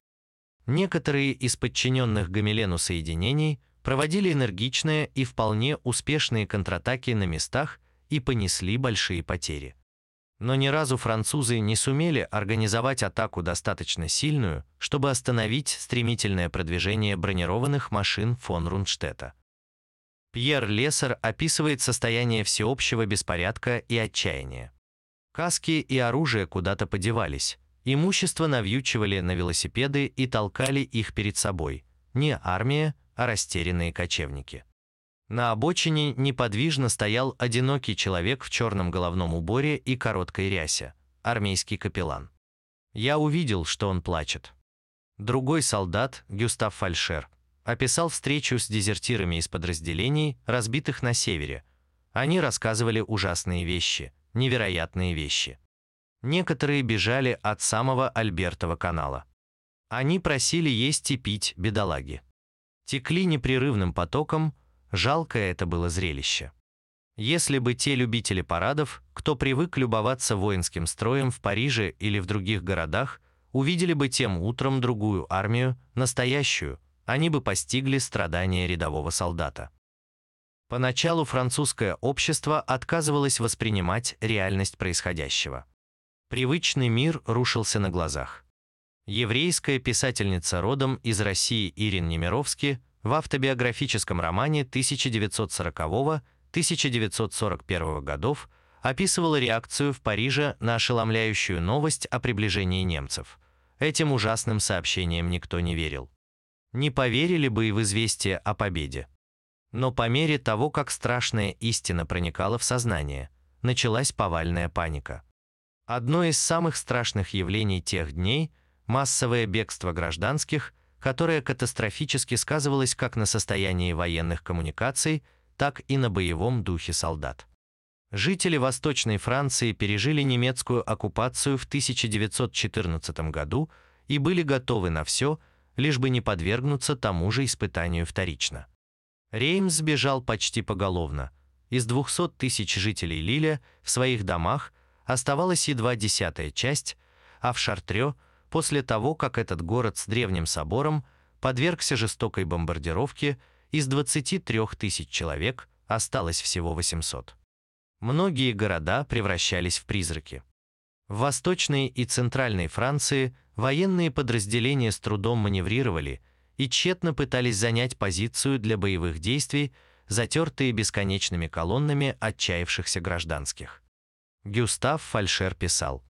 Некоторые из подчиненных Гамелену соединений проводили энергичные и вполне успешные контратаки на местах и понесли большие потери. Но ни разу французы не сумели организовать атаку достаточно сильную, чтобы остановить стремительное продвижение бронированных машин фон Рунштета. Пьер Лессер описывает состояние всеобщего беспорядка и отчаяния. Каски и оружие куда-то подевались, имущество навьючивали на велосипеды и толкали их перед собой. Не армия, а растерянные кочевники. На обочине неподвижно стоял одинокий человек в черном головном уборе и короткой рясе, армейский капеллан. Я увидел, что он плачет. Другой солдат, Гюстав Фальшер, описал встречу с дезертирами из подразделений, разбитых на севере. Они рассказывали ужасные вещи, невероятные вещи. Некоторые бежали от самого Альбертова канала. Они просили есть и пить, бедолаги текли непрерывным потоком, жалкое это было зрелище. Если бы те любители парадов, кто привык любоваться воинским строем в Париже или в других городах, увидели бы тем утром другую армию, настоящую, они бы постигли страдания рядового солдата. Поначалу французское общество отказывалось воспринимать реальность происходящего. Привычный мир рушился на глазах. Еврейская писательница родом из России Ирин Немировски в автобиографическом романе 1940-1941 годов описывала реакцию в Париже на ошеломляющую новость о приближении немцев. Этим ужасным сообщением никто не верил. Не поверили бы и в известие о победе. Но по мере того, как страшная истина проникала в сознание, началась повальная паника. Одно из самых страшных явлений тех дней – массовое бегство гражданских, которое катастрофически сказывалось как на состоянии военных коммуникаций, так и на боевом духе солдат. Жители Восточной Франции пережили немецкую оккупацию в 1914 году и были готовы на все, лишь бы не подвергнуться тому же испытанию вторично. Реймс сбежал почти поголовно. Из 200 тысяч жителей Лиля в своих домах оставалась едва десятая часть, а в Шартрё – после того, как этот город с древним собором подвергся жестокой бомбардировке, из 23 тысяч человек осталось всего 800. Многие города превращались в призраки. В Восточной и Центральной Франции военные подразделения с трудом маневрировали и тщетно пытались занять позицию для боевых действий, затертые бесконечными колоннами отчаявшихся гражданских. Гюстав Фальшер писал,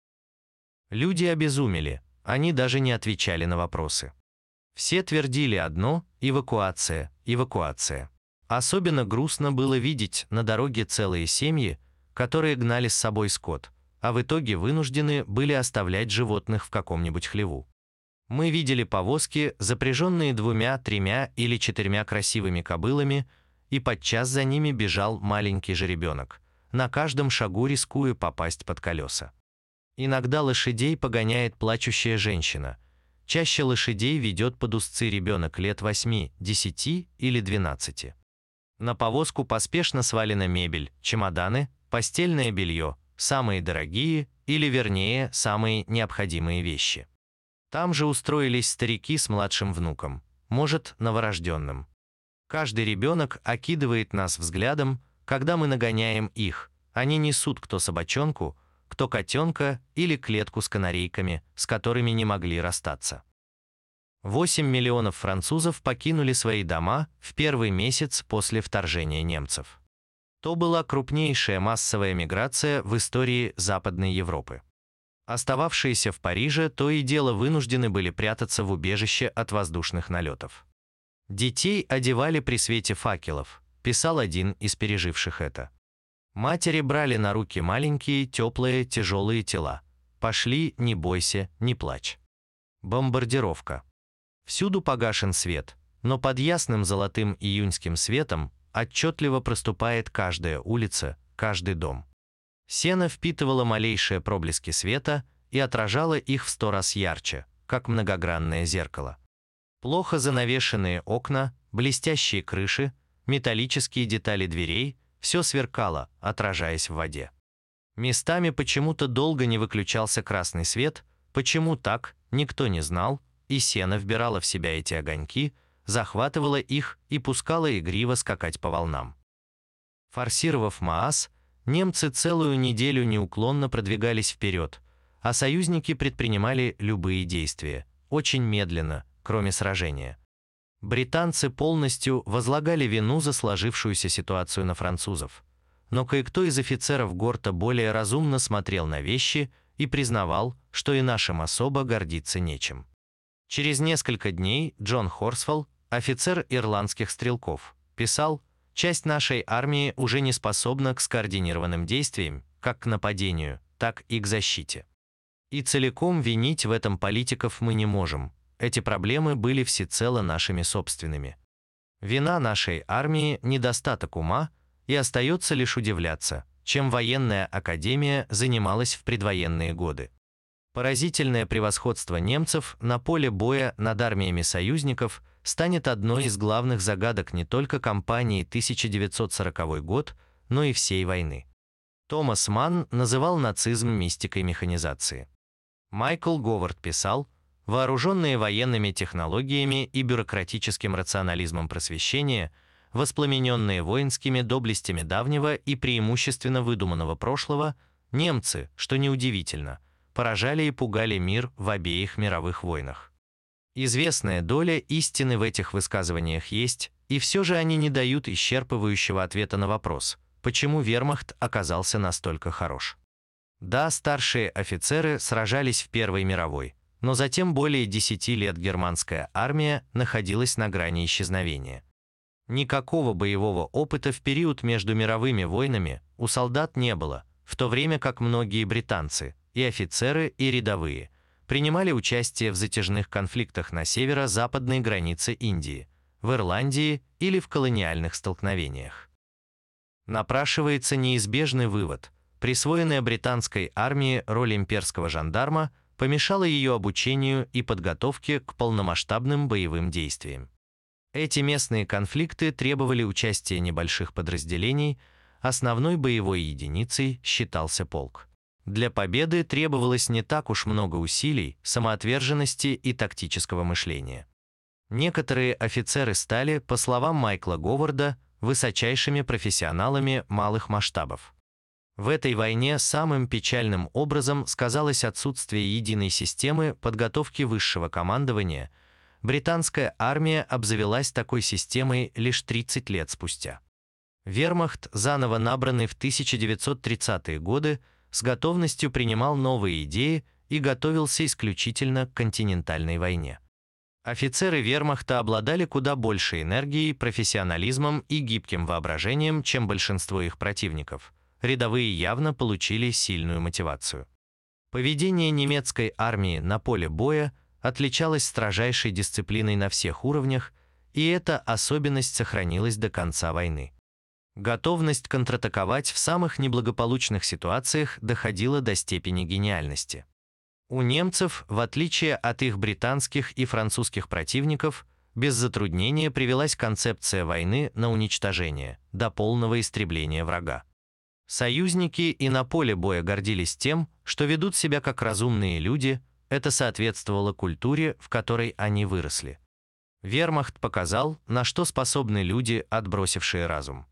«Люди обезумели, они даже не отвечали на вопросы. Все твердили одно – эвакуация, эвакуация. Особенно грустно было видеть на дороге целые семьи, которые гнали с собой скот, а в итоге вынуждены были оставлять животных в каком-нибудь хлеву. Мы видели повозки, запряженные двумя, тремя или четырьмя красивыми кобылами, и подчас за ними бежал маленький жеребенок, на каждом шагу рискуя попасть под колеса. Иногда лошадей погоняет плачущая женщина. чаще лошадей ведет под узцы ребенок лет 8, 10 или 12. На повозку поспешно свалена мебель, чемоданы, постельное белье, самые дорогие или, вернее, самые необходимые вещи. Там же устроились старики с младшим внуком, может, новорожденным. Каждый ребенок окидывает нас взглядом, когда мы нагоняем их. Они несут кто собачонку, кто котенка или клетку с канарейками, с которыми не могли расстаться. 8 миллионов французов покинули свои дома в первый месяц после вторжения немцев. То была крупнейшая массовая миграция в истории Западной Европы. Остававшиеся в Париже то и дело вынуждены были прятаться в убежище от воздушных налетов. Детей одевали при свете факелов, писал один из переживших это. Матери брали на руки маленькие, теплые, тяжелые тела. Пошли, не бойся, не плачь. Бомбардировка. Всюду погашен свет, но под ясным золотым июньским светом отчетливо проступает каждая улица, каждый дом. Сено впитывало малейшие проблески света и отражало их в сто раз ярче, как многогранное зеркало. Плохо занавешенные окна, блестящие крыши, металлические детали дверей – все сверкало, отражаясь в воде. Местами почему-то долго не выключался красный свет, почему так, никто не знал, и сено вбирало в себя эти огоньки, захватывало их и пускало игриво скакать по волнам. Форсировав Маас, немцы целую неделю неуклонно продвигались вперед, а союзники предпринимали любые действия, очень медленно, кроме сражения. Британцы полностью возлагали вину за сложившуюся ситуацию на французов. Но кое-кто из офицеров Горта более разумно смотрел на вещи и признавал, что и нашим особо гордиться нечем. Через несколько дней Джон Хорсфолл, офицер ирландских стрелков, писал, «Часть нашей армии уже не способна к скоординированным действиям, как к нападению, так и к защите. И целиком винить в этом политиков мы не можем, эти проблемы были всецело нашими собственными. Вина нашей армии – недостаток ума, и остается лишь удивляться, чем военная академия занималась в предвоенные годы. Поразительное превосходство немцев на поле боя над армиями союзников станет одной из главных загадок не только кампании 1940 год, но и всей войны. Томас Манн называл нацизм мистикой механизации. Майкл Говард писал – вооруженные военными технологиями и бюрократическим рационализмом просвещения, воспламененные воинскими доблестями давнего и преимущественно выдуманного прошлого, немцы, что неудивительно, поражали и пугали мир в обеих мировых войнах. Известная доля истины в этих высказываниях есть, и все же они не дают исчерпывающего ответа на вопрос, почему вермахт оказался настолько хорош. Да, старшие офицеры сражались в Первой мировой, но затем более 10 лет германская армия находилась на грани исчезновения. Никакого боевого опыта в период между мировыми войнами у солдат не было, в то время как многие британцы, и офицеры, и рядовые, принимали участие в затяжных конфликтах на северо-западной границе Индии, в Ирландии или в колониальных столкновениях. Напрашивается неизбежный вывод. Присвоенная британской армии роль имперского жандарма – помешало ее обучению и подготовке к полномасштабным боевым действиям. Эти местные конфликты требовали участия небольших подразделений, основной боевой единицей считался полк. Для победы требовалось не так уж много усилий, самоотверженности и тактического мышления. Некоторые офицеры стали, по словам Майкла Говарда, высочайшими профессионалами малых масштабов. В этой войне самым печальным образом сказалось отсутствие единой системы подготовки высшего командования. Британская армия обзавелась такой системой лишь 30 лет спустя. Вермахт, заново набранный в 1930-е годы, с готовностью принимал новые идеи и готовился исключительно к континентальной войне. Офицеры вермахта обладали куда большей энергией, профессионализмом и гибким воображением, чем большинство их противников – рядовые явно получили сильную мотивацию. Поведение немецкой армии на поле боя отличалось строжайшей дисциплиной на всех уровнях, и эта особенность сохранилась до конца войны. Готовность контратаковать в самых неблагополучных ситуациях доходила до степени гениальности. У немцев, в отличие от их британских и французских противников, без затруднения привелась концепция войны на уничтожение, до полного истребления врага. Союзники и на поле боя гордились тем, что ведут себя как разумные люди, это соответствовало культуре, в которой они выросли. Вермахт показал, на что способны люди, отбросившие разум.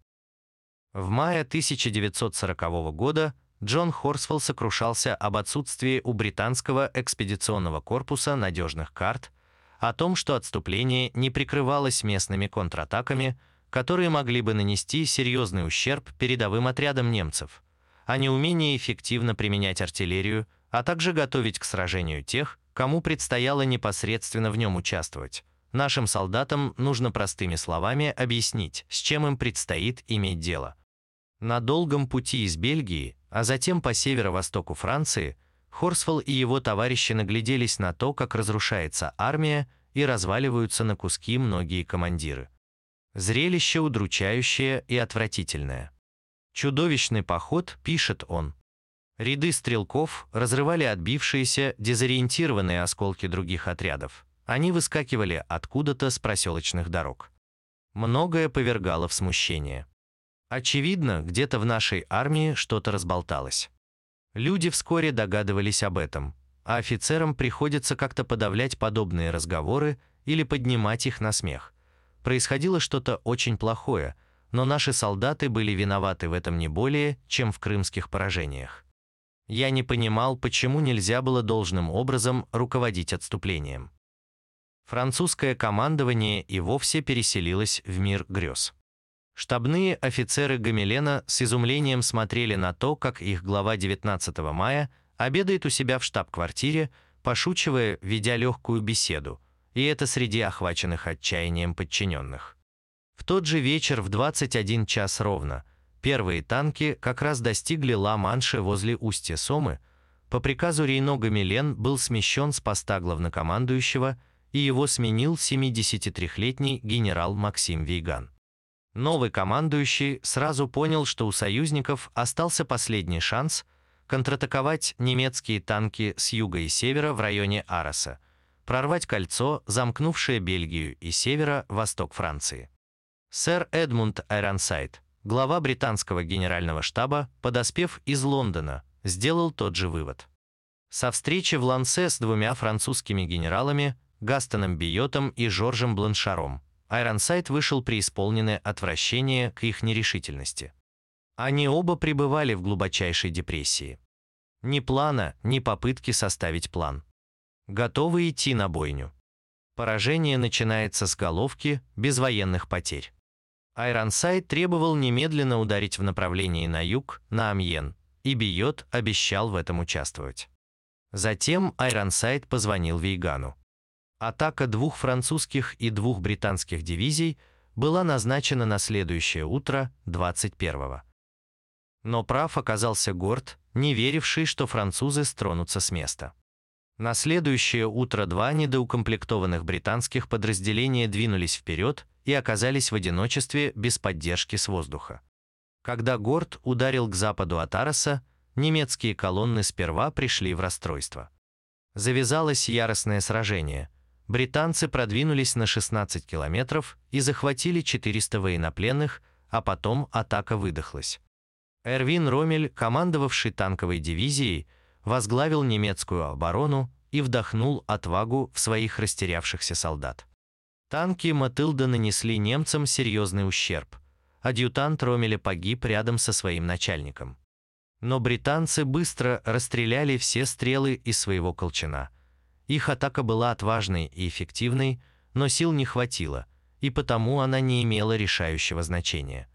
В мае 1940 года Джон Хорсвелл сокрушался об отсутствии у британского экспедиционного корпуса надежных карт, о том, что отступление не прикрывалось местными контратаками, которые могли бы нанести серьезный ущерб передовым отрядам немцев, о неумении эффективно применять артиллерию, а также готовить к сражению тех, кому предстояло непосредственно в нем участвовать. Нашим солдатам нужно простыми словами объяснить, с чем им предстоит иметь дело. На долгом пути из Бельгии, а затем по северо-востоку Франции, Хорсвелл и его товарищи нагляделись на то, как разрушается армия и разваливаются на куски многие командиры. Зрелище удручающее и отвратительное. «Чудовищный поход», — пишет он. Ряды стрелков разрывали отбившиеся, дезориентированные осколки других отрядов. Они выскакивали откуда-то с проселочных дорог. Многое повергало в смущение. Очевидно, где-то в нашей армии что-то разболталось. Люди вскоре догадывались об этом, а офицерам приходится как-то подавлять подобные разговоры или поднимать их на смех. Происходило что-то очень плохое, но наши солдаты были виноваты в этом не более, чем в крымских поражениях. Я не понимал, почему нельзя было должным образом руководить отступлением. Французское командование и вовсе переселилось в мир грез. Штабные офицеры Гамелена с изумлением смотрели на то, как их глава 19 мая обедает у себя в штаб-квартире, пошучивая, ведя легкую беседу, и это среди охваченных отчаянием подчиненных. В тот же вечер в 21 час ровно первые танки как раз достигли Ла-Манши возле устья Сомы, по приказу Рейно Гамелен был смещен с поста главнокомандующего, и его сменил 73-летний генерал Максим Вейган. Новый командующий сразу понял, что у союзников остался последний шанс контратаковать немецкие танки с юга и севера в районе Араса, прорвать кольцо, замкнувшее Бельгию и севера-восток Франции. Сэр Эдмунд Айронсайд, глава британского генерального штаба, подоспев из Лондона, сделал тот же вывод. Со встречи в Лансе с двумя французскими генералами, Гастоном Биотом и Жоржем Бланшаром, Айронсайд вышел преисполненное отвращение к их нерешительности. Они оба пребывали в глубочайшей депрессии. Ни плана, ни попытки составить план. Готовы идти на бойню. Поражение начинается с головки, без военных потерь. Айронсайд требовал немедленно ударить в направлении на юг, на Амьен, и Биот обещал в этом участвовать. Затем Айронсайд позвонил Вейгану. Атака двух французских и двух британских дивизий была назначена на следующее утро, 21-го. Но прав оказался Горд, не веривший, что французы стронутся с места. На следующее утро два недоукомплектованных британских подразделения двинулись вперед и оказались в одиночестве без поддержки с воздуха. Когда Горд ударил к западу от Араса, немецкие колонны сперва пришли в расстройство. Завязалось яростное сражение – британцы продвинулись на 16 километров и захватили 400 военнопленных, а потом атака выдохлась. Эрвин Ромель, командовавший танковой дивизией, возглавил немецкую оборону и вдохнул отвагу в своих растерявшихся солдат. Танки Матылда нанесли немцам серьезный ущерб. Адъютант Ромеля погиб рядом со своим начальником. Но британцы быстро расстреляли все стрелы из своего колчана – их атака была отважной и эффективной, но сил не хватило, и потому она не имела решающего значения.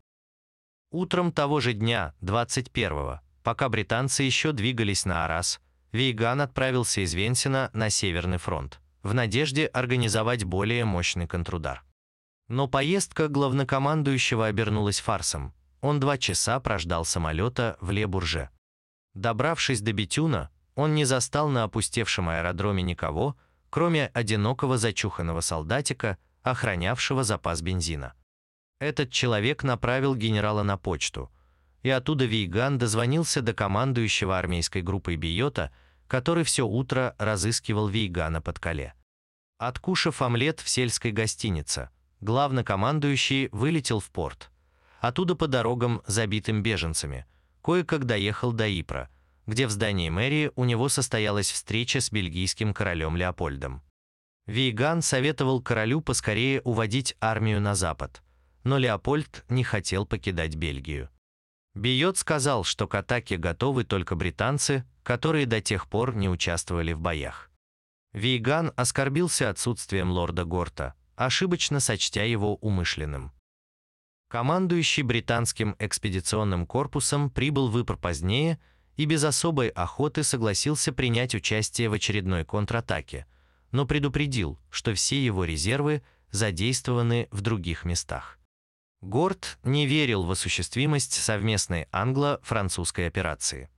Утром того же дня, 21-го, пока британцы еще двигались на Арас, Вейган отправился из Венсена на Северный фронт, в надежде организовать более мощный контрудар. Но поездка главнокомандующего обернулась фарсом. Он два часа прождал самолета в Ле-Бурже. Добравшись до Бетюна, он не застал на опустевшем аэродроме никого, кроме одинокого зачуханного солдатика, охранявшего запас бензина. Этот человек направил генерала на почту, и оттуда Вейган дозвонился до командующего армейской группой Биота, который все утро разыскивал Вейгана под Кале. Откушав омлет в сельской гостинице, главнокомандующий вылетел в порт. Оттуда по дорогам, забитым беженцами, кое-как доехал до Ипра, где в здании мэрии у него состоялась встреча с бельгийским королем Леопольдом. Вейган советовал королю поскорее уводить армию на запад, но Леопольд не хотел покидать Бельгию. Биот сказал, что к атаке готовы только британцы, которые до тех пор не участвовали в боях. Вейган оскорбился отсутствием лорда Горта, ошибочно сочтя его умышленным. Командующий британским экспедиционным корпусом прибыл в Ипр позднее и без особой охоты согласился принять участие в очередной контратаке, но предупредил, что все его резервы задействованы в других местах. Горд не верил в осуществимость совместной англо-французской операции.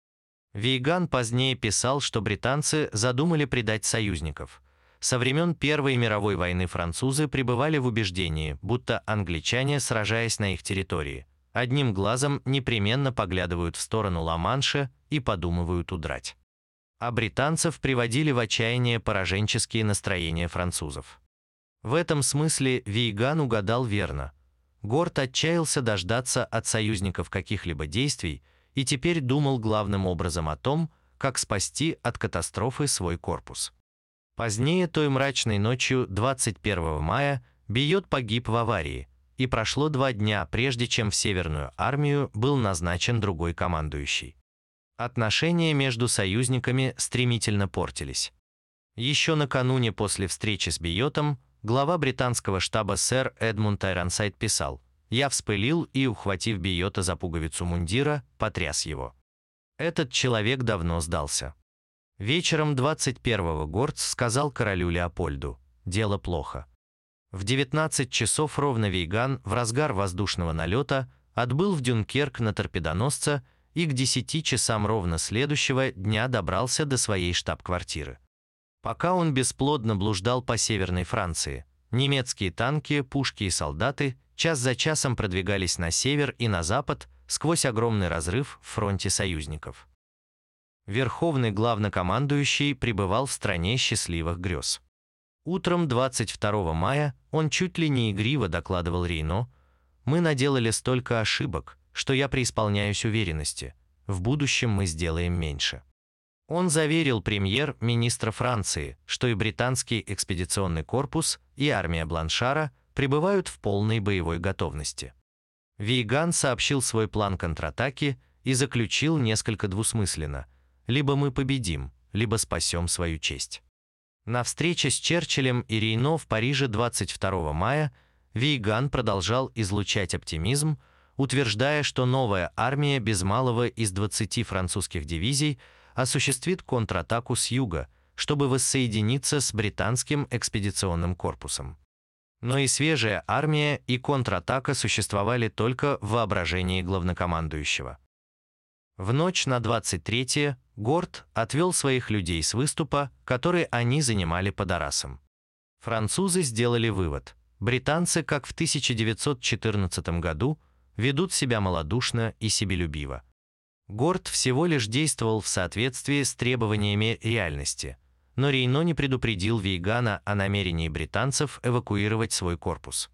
Вейган позднее писал, что британцы задумали предать союзников. Со времен Первой мировой войны французы пребывали в убеждении, будто англичане, сражаясь на их территории, одним глазом непременно поглядывают в сторону Ла-Манша и подумывают удрать. А британцев приводили в отчаяние пораженческие настроения французов. В этом смысле Вейган угадал верно – Горд отчаялся дождаться от союзников каких-либо действий и теперь думал главным образом о том, как спасти от катастрофы свой корпус. Позднее той мрачной ночью 21 мая Биот погиб в аварии, и прошло два дня, прежде чем в Северную армию был назначен другой командующий. Отношения между союзниками стремительно портились. Еще накануне после встречи с Биотом Глава британского штаба сэр Эдмунд Айронсайд писал, «Я вспылил и, ухватив Биота за пуговицу мундира, потряс его. Этот человек давно сдался». Вечером 21-го Горц сказал королю Леопольду, «Дело плохо». В 19 часов ровно Вейган в разгар воздушного налета отбыл в Дюнкерк на торпедоносца и к 10 часам ровно следующего дня добрался до своей штаб-квартиры. Пока он бесплодно блуждал по северной Франции, немецкие танки, пушки и солдаты час за часом продвигались на север и на запад сквозь огромный разрыв в фронте союзников. Верховный главнокомандующий пребывал в стране счастливых грез. Утром 22 мая он чуть ли не игриво докладывал Рейно, «Мы наделали столько ошибок, что я преисполняюсь уверенности. В будущем мы сделаем меньше». Он заверил премьер-министра Франции, что и британский экспедиционный корпус, и армия Бланшара пребывают в полной боевой готовности. Вейган сообщил свой план контратаки и заключил несколько двусмысленно «Либо мы победим, либо спасем свою честь». На встрече с Черчиллем и Рейно в Париже 22 мая Вейган продолжал излучать оптимизм, утверждая, что новая армия без малого из 20 французских дивизий – осуществит контратаку с юга, чтобы воссоединиться с британским экспедиционным корпусом. Но и свежая армия, и контратака существовали только в воображении главнокомандующего. В ночь на 23-е Горд отвел своих людей с выступа, который они занимали под Арасом. Французы сделали вывод. Британцы, как в 1914 году, ведут себя малодушно и себелюбиво. Горд всего лишь действовал в соответствии с требованиями реальности, но Рейно не предупредил Вейгана о намерении британцев эвакуировать свой корпус.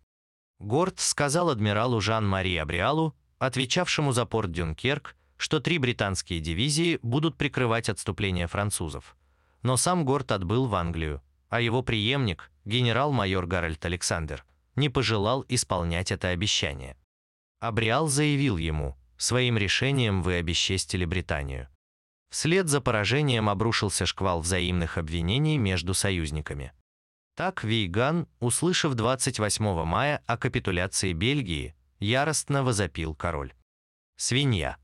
Горд сказал адмиралу Жан-Мари Абриалу, отвечавшему за порт Дюнкерк, что три британские дивизии будут прикрывать отступление французов. Но сам Горд отбыл в Англию, а его преемник, генерал-майор Гарольд Александр, не пожелал исполнять это обещание. Абриал заявил ему – Своим решением вы обесчестили Британию. Вслед за поражением обрушился шквал взаимных обвинений между союзниками. Так Вейган, услышав 28 мая о капитуляции Бельгии, яростно возопил король. Свинья.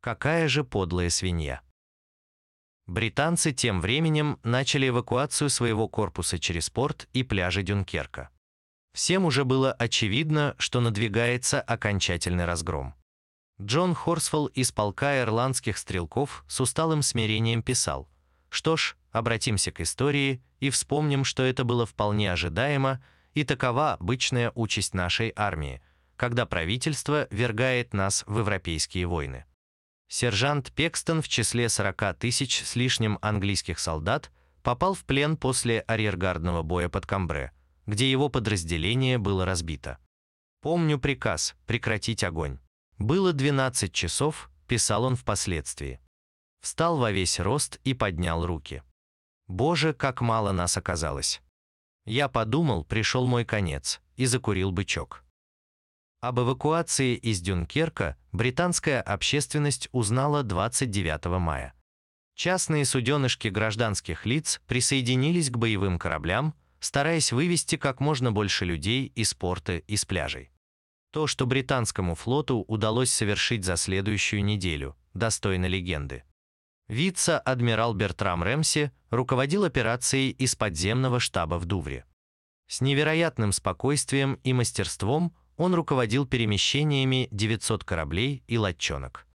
Какая же подлая свинья. Британцы тем временем начали эвакуацию своего корпуса через порт и пляжи Дюнкерка. Всем уже было очевидно, что надвигается окончательный разгром. Джон Хорсфолл из полка ирландских стрелков с усталым смирением писал, «Что ж, обратимся к истории и вспомним, что это было вполне ожидаемо, и такова обычная участь нашей армии, когда правительство вергает нас в европейские войны. Сержант Пекстон в числе 40 тысяч с лишним английских солдат попал в плен после арьергардного боя под Камбре, где его подразделение было разбито. «Помню приказ прекратить огонь. Было 12 часов», – писал он впоследствии. Встал во весь рост и поднял руки. «Боже, как мало нас оказалось!» Я подумал, пришел мой конец, и закурил бычок. Об эвакуации из Дюнкерка британская общественность узнала 29 мая. Частные суденышки гражданских лиц присоединились к боевым кораблям, стараясь вывести как можно больше людей из порта и с пляжей. То, что британскому флоту удалось совершить за следующую неделю, достойно легенды. Вице-адмирал Бертрам Рэмси руководил операцией из подземного штаба в Дувре. С невероятным спокойствием и мастерством он руководил перемещениями 900 кораблей и лодчонок.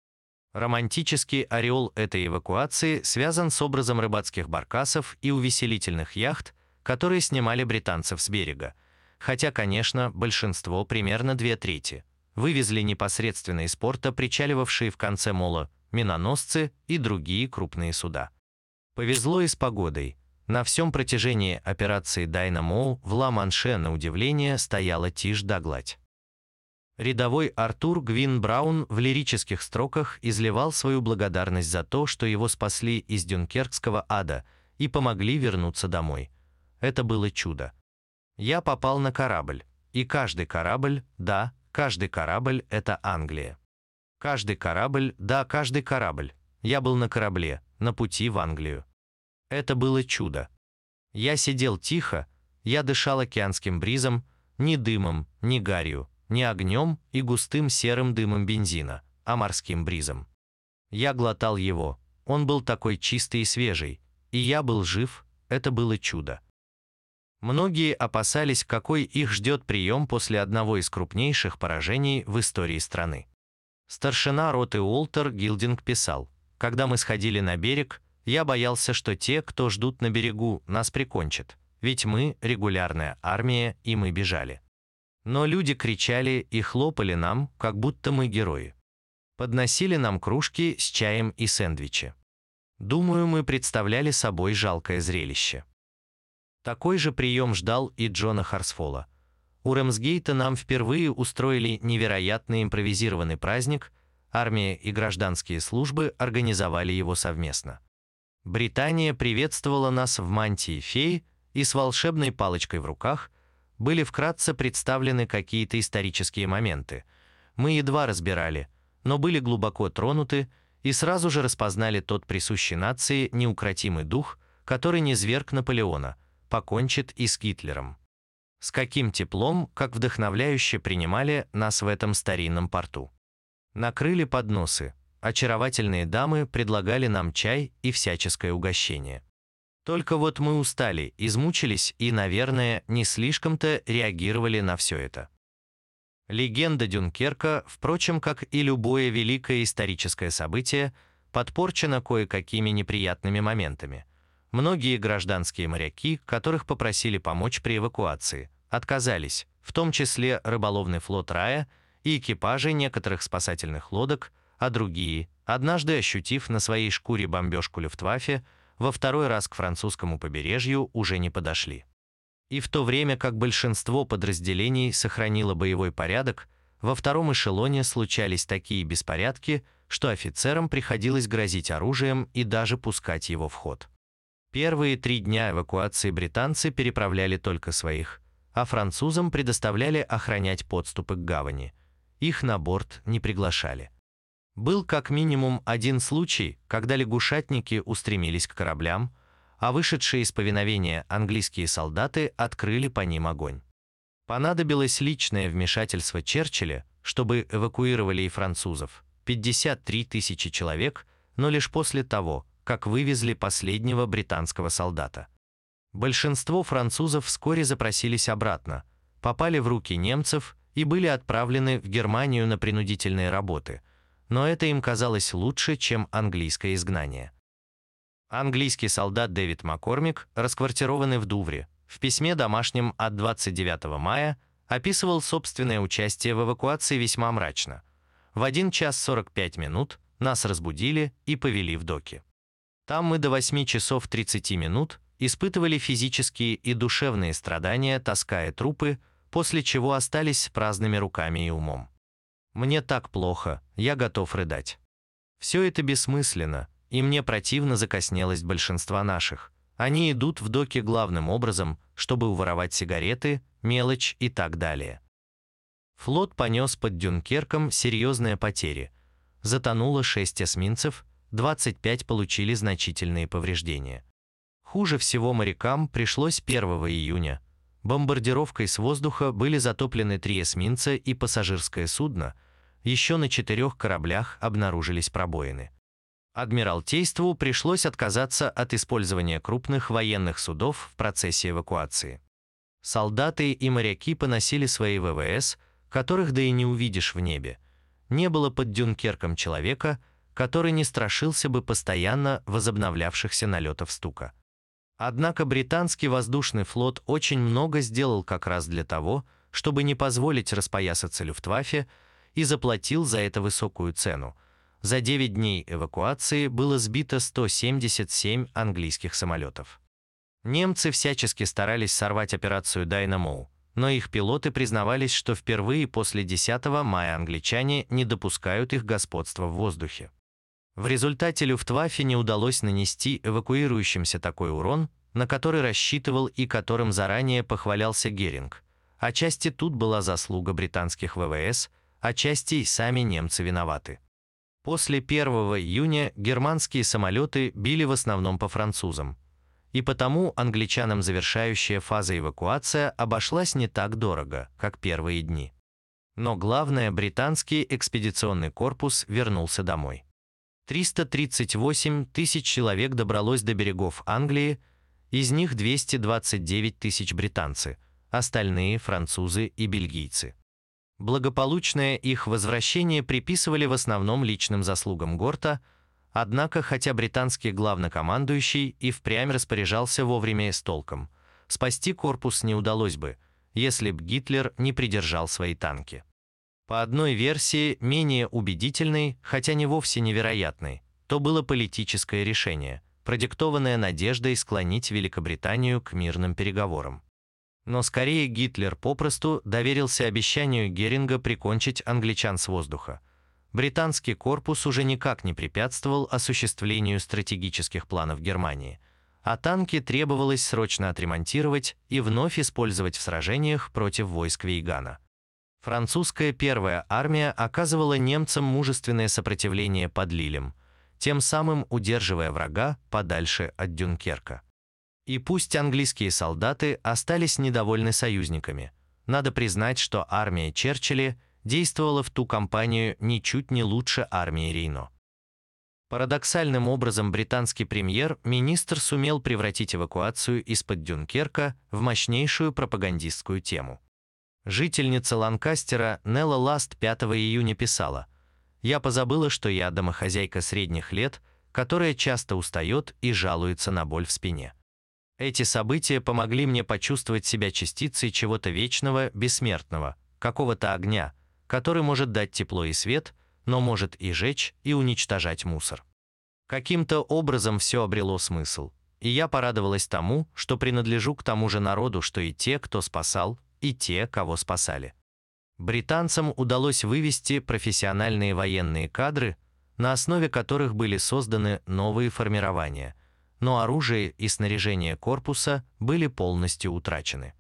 Романтический ореол этой эвакуации связан с образом рыбацких баркасов и увеселительных яхт, которые снимали британцев с берега, хотя, конечно, большинство, примерно две трети, вывезли непосредственно из порта причаливавшие в конце мола миноносцы и другие крупные суда. Повезло и с погодой. На всем протяжении операции «Дайнамо» в Ла-Манше, на удивление, стояла тишь да гладь. Рядовой Артур Гвин Браун в лирических строках изливал свою благодарность за то, что его спасли из дюнкеркского ада и помогли вернуться домой. Это было чудо. Я попал на корабль, и каждый корабль, да, каждый корабль – это Англия. Каждый корабль, да, каждый корабль. Я был на корабле, на пути в Англию. Это было чудо. Я сидел тихо, я дышал океанским бризом, ни дымом, ни гарью, ни огнем и густым серым дымом бензина, а морским бризом. Я глотал его, он был такой чистый и свежий, и я был жив, это было чудо. Многие опасались, какой их ждет прием после одного из крупнейших поражений в истории страны. Старшина роты Уолтер Гилдинг писал, «Когда мы сходили на берег, я боялся, что те, кто ждут на берегу, нас прикончат, ведь мы – регулярная армия, и мы бежали. Но люди кричали и хлопали нам, как будто мы герои. Подносили нам кружки с чаем и сэндвичи. Думаю, мы представляли собой жалкое зрелище. Такой же прием ждал и Джона Харсфола – у Рэмсгейта нам впервые устроили невероятный импровизированный праздник, армия и гражданские службы организовали его совместно. Британия приветствовала нас в мантии феи и с волшебной палочкой в руках были вкратце представлены какие-то исторические моменты. Мы едва разбирали, но были глубоко тронуты и сразу же распознали тот присущий нации неукротимый дух, который не зверг Наполеона, покончит и с Гитлером с каким теплом, как вдохновляюще принимали нас в этом старинном порту. Накрыли подносы, очаровательные дамы предлагали нам чай и всяческое угощение. Только вот мы устали, измучились и, наверное, не слишком-то реагировали на все это. Легенда Дюнкерка, впрочем, как и любое великое историческое событие, подпорчена кое-какими неприятными моментами – Многие гражданские моряки, которых попросили помочь при эвакуации, отказались, в том числе рыболовный флот Рая и экипажи некоторых спасательных лодок, а другие, однажды ощутив на своей шкуре бомбежку Люфтваффе, во второй раз к французскому побережью уже не подошли. И в то время как большинство подразделений сохранило боевой порядок, во втором эшелоне случались такие беспорядки, что офицерам приходилось грозить оружием и даже пускать его в ход. Первые три дня эвакуации британцы переправляли только своих, а французам предоставляли охранять подступы к гавани. Их на борт не приглашали. Был как минимум один случай, когда лягушатники устремились к кораблям, а вышедшие из повиновения английские солдаты открыли по ним огонь. Понадобилось личное вмешательство Черчилля, чтобы эвакуировали и французов, 53 тысячи человек, но лишь после того, как вывезли последнего британского солдата. Большинство французов вскоре запросились обратно, попали в руки немцев и были отправлены в Германию на принудительные работы, но это им казалось лучше, чем английское изгнание. Английский солдат Дэвид Маккормик, расквартированный в Дувре, в письме домашнем от 29 мая описывал собственное участие в эвакуации весьма мрачно. В 1 час 45 минут нас разбудили и повели в доки. Там мы до 8 часов 30 минут испытывали физические и душевные страдания, таская трупы, после чего остались с праздными руками и умом. Мне так плохо, я готов рыдать. Все это бессмысленно, и мне противна закоснелость большинства наших. Они идут в доки главным образом, чтобы уворовать сигареты, мелочь и так далее. Флот понес под Дюнкерком серьезные потери. Затонуло 6 эсминцев, 25 получили значительные повреждения. Хуже всего морякам пришлось 1 июня. Бомбардировкой с воздуха были затоплены три эсминца и пассажирское судно, еще на четырех кораблях обнаружились пробоины. Адмиралтейству пришлось отказаться от использования крупных военных судов в процессе эвакуации. Солдаты и моряки поносили свои ВВС, которых да и не увидишь в небе. Не было под Дюнкерком человека, который не страшился бы постоянно возобновлявшихся налетов стука. Однако британский воздушный флот очень много сделал как раз для того, чтобы не позволить распоясаться Люфтваффе, и заплатил за это высокую цену. За 9 дней эвакуации было сбито 177 английских самолетов. Немцы всячески старались сорвать операцию «Дайнамоу», но их пилоты признавались, что впервые после 10 мая англичане не допускают их господства в воздухе. В результате Люфтваффе не удалось нанести эвакуирующимся такой урон, на который рассчитывал и которым заранее похвалялся Геринг. Отчасти тут была заслуга британских ВВС, отчасти и сами немцы виноваты. После 1 июня германские самолеты били в основном по французам, и потому англичанам завершающая фаза эвакуация обошлась не так дорого, как первые дни. Но главное, британский экспедиционный корпус вернулся домой. 338 тысяч человек добралось до берегов Англии, из них 229 тысяч британцы, остальные – французы и бельгийцы. Благополучное их возвращение приписывали в основном личным заслугам Горта, однако хотя британский главнокомандующий и впрямь распоряжался вовремя и с толком, спасти корпус не удалось бы, если б Гитлер не придержал свои танки. По одной версии, менее убедительной, хотя не вовсе невероятной, то было политическое решение, продиктованное надеждой склонить Великобританию к мирным переговорам. Но скорее Гитлер попросту доверился обещанию Геринга прикончить англичан с воздуха. Британский корпус уже никак не препятствовал осуществлению стратегических планов Германии, а танки требовалось срочно отремонтировать и вновь использовать в сражениях против войск Вейгана. Французская первая армия оказывала немцам мужественное сопротивление под Лилем, тем самым удерживая врага подальше от Дюнкерка. И пусть английские солдаты остались недовольны союзниками, надо признать, что армия Черчилля действовала в ту кампанию ничуть не лучше армии Рейно. Парадоксальным образом британский премьер-министр сумел превратить эвакуацию из-под Дюнкерка в мощнейшую пропагандистскую тему. Жительница Ланкастера Нелла Ласт 5 июня писала, «Я позабыла, что я домохозяйка средних лет, которая часто устает и жалуется на боль в спине. Эти события помогли мне почувствовать себя частицей чего-то вечного, бессмертного, какого-то огня, который может дать тепло и свет, но может и жечь, и уничтожать мусор. Каким-то образом все обрело смысл, и я порадовалась тому, что принадлежу к тому же народу, что и те, кто спасал, и те, кого спасали. Британцам удалось вывести профессиональные военные кадры, на основе которых были созданы новые формирования, но оружие и снаряжение корпуса были полностью утрачены.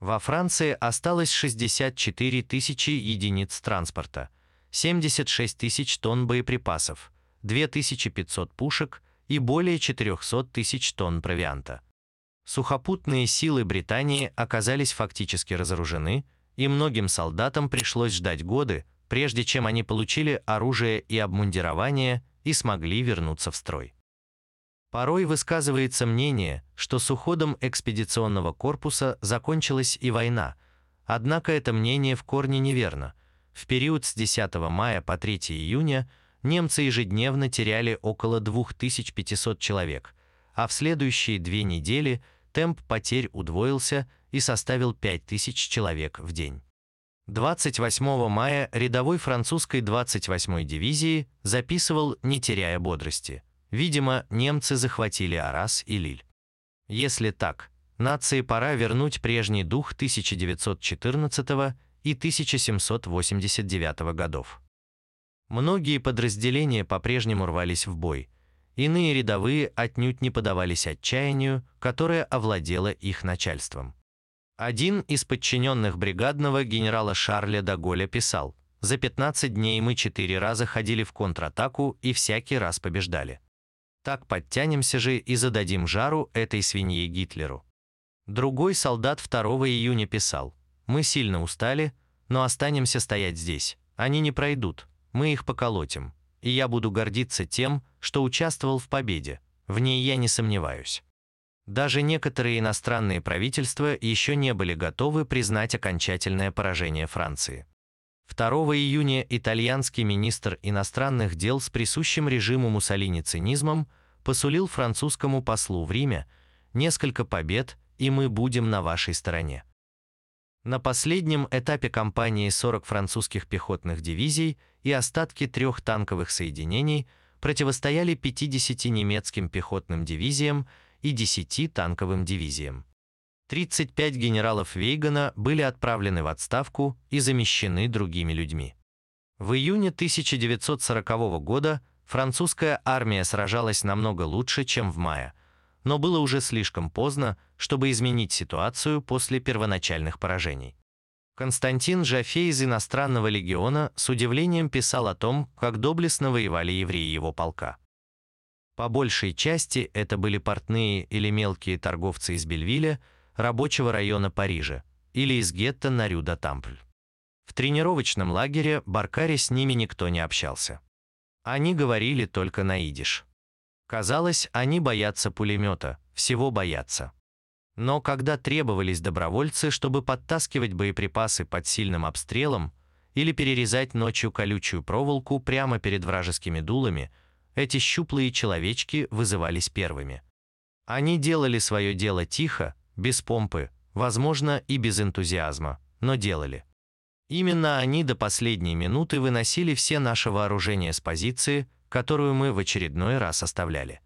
Во Франции осталось 64 тысячи единиц транспорта, 76 тысяч тонн боеприпасов, 2500 пушек и более 400 тысяч тонн провианта. Сухопутные силы Британии оказались фактически разоружены, и многим солдатам пришлось ждать годы, прежде чем они получили оружие и обмундирование и смогли вернуться в строй. Порой высказывается мнение, что с уходом экспедиционного корпуса закончилась и война, однако это мнение в корне неверно. В период с 10 мая по 3 июня немцы ежедневно теряли около 2500 человек, а в следующие две недели темп потерь удвоился и составил 5000 человек в день. 28 мая рядовой французской 28-й дивизии записывал, не теряя бодрости. Видимо, немцы захватили Арас и Лиль. Если так, нации пора вернуть прежний дух 1914 и 1789 годов. Многие подразделения по-прежнему рвались в бой, иные рядовые отнюдь не подавались отчаянию, которое овладело их начальством. Один из подчиненных бригадного генерала Шарля Даголя писал, «За 15 дней мы четыре раза ходили в контратаку и всякий раз побеждали. Так подтянемся же и зададим жару этой свинье Гитлеру». Другой солдат 2 июня писал, «Мы сильно устали, но останемся стоять здесь. Они не пройдут, мы их поколотим, и я буду гордиться тем, что участвовал в победе. В ней я не сомневаюсь». Даже некоторые иностранные правительства еще не были готовы признать окончательное поражение Франции. 2 июня итальянский министр иностранных дел с присущим режиму Муссолини цинизмом посулил французскому послу в Риме несколько побед, и мы будем на вашей стороне. На последнем этапе кампании 40 французских пехотных дивизий и остатки трех танковых соединений противостояли 50 немецким пехотным дивизиям и 10 танковым дивизиям. 35 генералов Вейгана были отправлены в отставку и замещены другими людьми. В июне 1940 года французская армия сражалась намного лучше, чем в мае, но было уже слишком поздно, чтобы изменить ситуацию после первоначальных поражений. Константин Жафей из иностранного легиона с удивлением писал о том, как доблестно воевали евреи его полка. По большей части это были портные или мелкие торговцы из Бельвиля, рабочего района Парижа, или из гетто на Рю-да-Тампль. В тренировочном лагере Баркаре с ними никто не общался. Они говорили только на идиш. Казалось, они боятся пулемета, всего боятся. Но когда требовались добровольцы, чтобы подтаскивать боеприпасы под сильным обстрелом или перерезать ночью колючую проволоку прямо перед вражескими дулами – эти щуплые человечки вызывались первыми. Они делали свое дело тихо, без помпы, возможно, и без энтузиазма, но делали. Именно они до последней минуты выносили все наше вооружение с позиции, которую мы в очередной раз оставляли.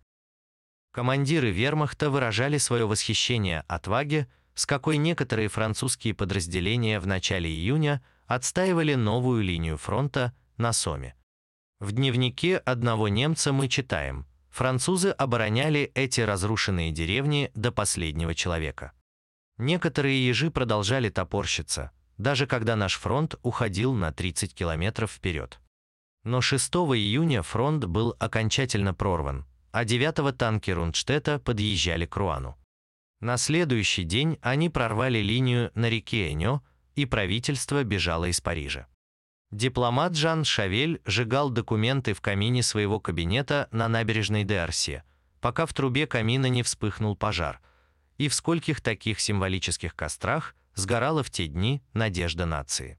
Командиры вермахта выражали свое восхищение отваге, с какой некоторые французские подразделения в начале июня отстаивали новую линию фронта на Соме. В дневнике одного немца мы читаем, французы обороняли эти разрушенные деревни до последнего человека. Некоторые ежи продолжали топорщиться, даже когда наш фронт уходил на 30 километров вперед. Но 6 июня фронт был окончательно прорван, а 9 танки Рундштета подъезжали к Руану. На следующий день они прорвали линию на реке Эньо, и правительство бежало из Парижа. Дипломат Жан Шавель сжигал документы в камине своего кабинета на набережной Деарсе, пока в трубе камина не вспыхнул пожар. И в скольких таких символических кострах сгорала в те дни надежда нации.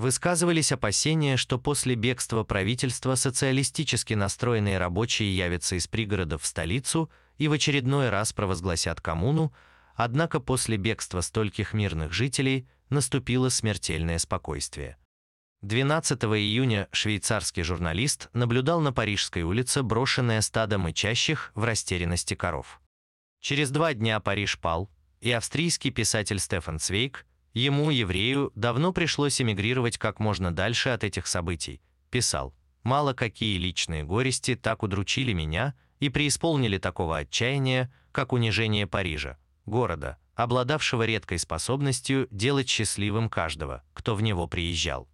Высказывались опасения, что после бегства правительства социалистически настроенные рабочие явятся из пригородов в столицу и в очередной раз провозгласят коммуну, однако после бегства стольких мирных жителей наступило смертельное спокойствие. 12 июня швейцарский журналист наблюдал на Парижской улице брошенное стадо мычащих в растерянности коров. Через два дня Париж пал, и австрийский писатель Стефан Цвейк, ему, еврею, давно пришлось эмигрировать как можно дальше от этих событий, писал «Мало какие личные горести так удручили меня и преисполнили такого отчаяния, как унижение Парижа, города, обладавшего редкой способностью делать счастливым каждого, кто в него приезжал.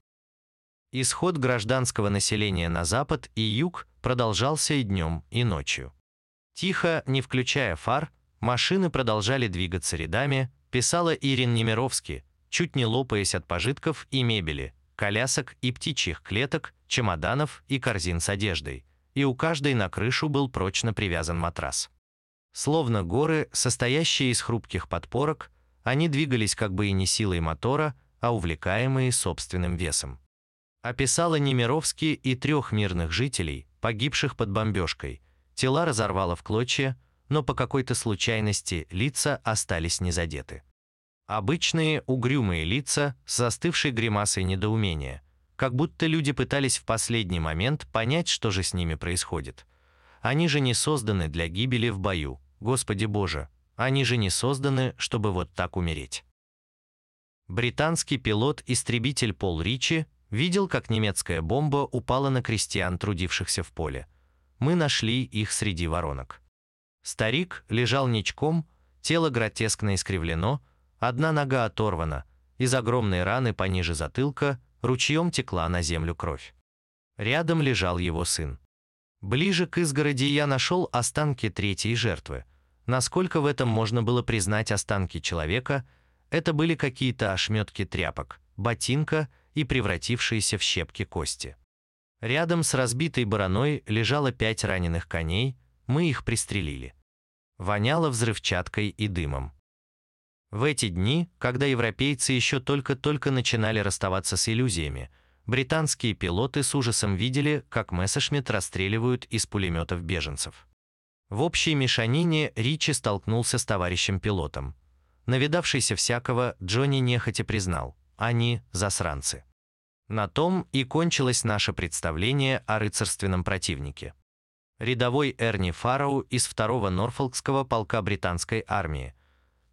Исход гражданского населения на запад и юг продолжался и днем, и ночью. Тихо, не включая фар, машины продолжали двигаться рядами, писала Ирин Немировский, чуть не лопаясь от пожитков и мебели, колясок и птичьих клеток, чемоданов и корзин с одеждой, и у каждой на крышу был прочно привязан матрас. Словно горы, состоящие из хрупких подпорок, они двигались как бы и не силой мотора, а увлекаемые собственным весом описала Немировский и трех мирных жителей, погибших под бомбежкой. Тела разорвало в клочья, но по какой-то случайности лица остались не задеты. Обычные угрюмые лица с застывшей гримасой недоумения, как будто люди пытались в последний момент понять, что же с ними происходит. Они же не созданы для гибели в бою, Господи Боже, они же не созданы, чтобы вот так умереть. Британский пилот-истребитель Пол Ричи видел, как немецкая бомба упала на крестьян, трудившихся в поле. Мы нашли их среди воронок. Старик лежал ничком, тело гротескно искривлено, одна нога оторвана, из огромной раны пониже затылка ручьем текла на землю кровь. Рядом лежал его сын. Ближе к изгороди я нашел останки третьей жертвы. Насколько в этом можно было признать останки человека, это были какие-то ошметки тряпок, ботинка и превратившиеся в щепки кости. Рядом с разбитой бараной лежало пять раненых коней, мы их пристрелили. Воняло взрывчаткой и дымом. В эти дни, когда европейцы еще только-только начинали расставаться с иллюзиями, британские пилоты с ужасом видели, как Мессершмитт расстреливают из пулеметов беженцев. В общей мешанине Ричи столкнулся с товарищем-пилотом. Навидавшийся всякого, Джонни нехотя признал – они засранцы. На том и кончилось наше представление о рыцарственном противнике. Рядовой Эрни Фарроу из 2-го Норфолкского полка британской армии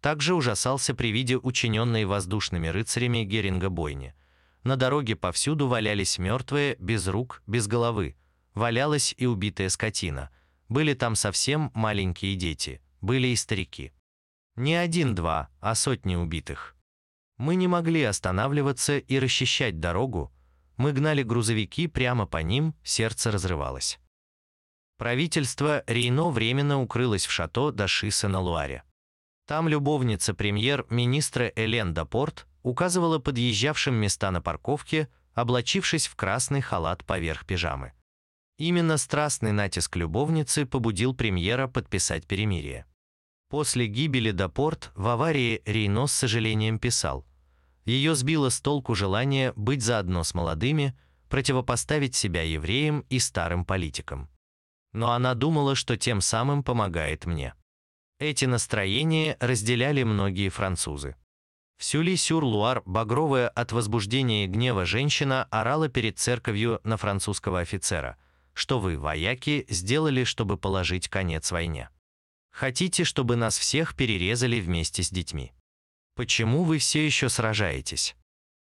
также ужасался при виде учиненной воздушными рыцарями Геринга бойни. На дороге повсюду валялись мертвые, без рук, без головы. Валялась и убитая скотина. Были там совсем маленькие дети, были и старики. Не один-два, а сотни убитых. Мы не могли останавливаться и расчищать дорогу, мы гнали грузовики прямо по ним, сердце разрывалось. Правительство Рейно временно укрылось в шато Дашиса на Луаре. Там любовница премьер-министра Элен Дапорт указывала подъезжавшим места на парковке, облачившись в красный халат поверх пижамы. Именно страстный натиск любовницы побудил премьера подписать перемирие. После гибели Дапорт в аварии Рейно с сожалением писал «Ее сбило с толку желание быть заодно с молодыми, противопоставить себя евреям и старым политикам но она думала, что тем самым помогает мне. Эти настроения разделяли многие французы. В Сюли-Сюр-Луар багровая от возбуждения и гнева женщина орала перед церковью на французского офицера, что вы, вояки, сделали, чтобы положить конец войне. Хотите, чтобы нас всех перерезали вместе с детьми? Почему вы все еще сражаетесь?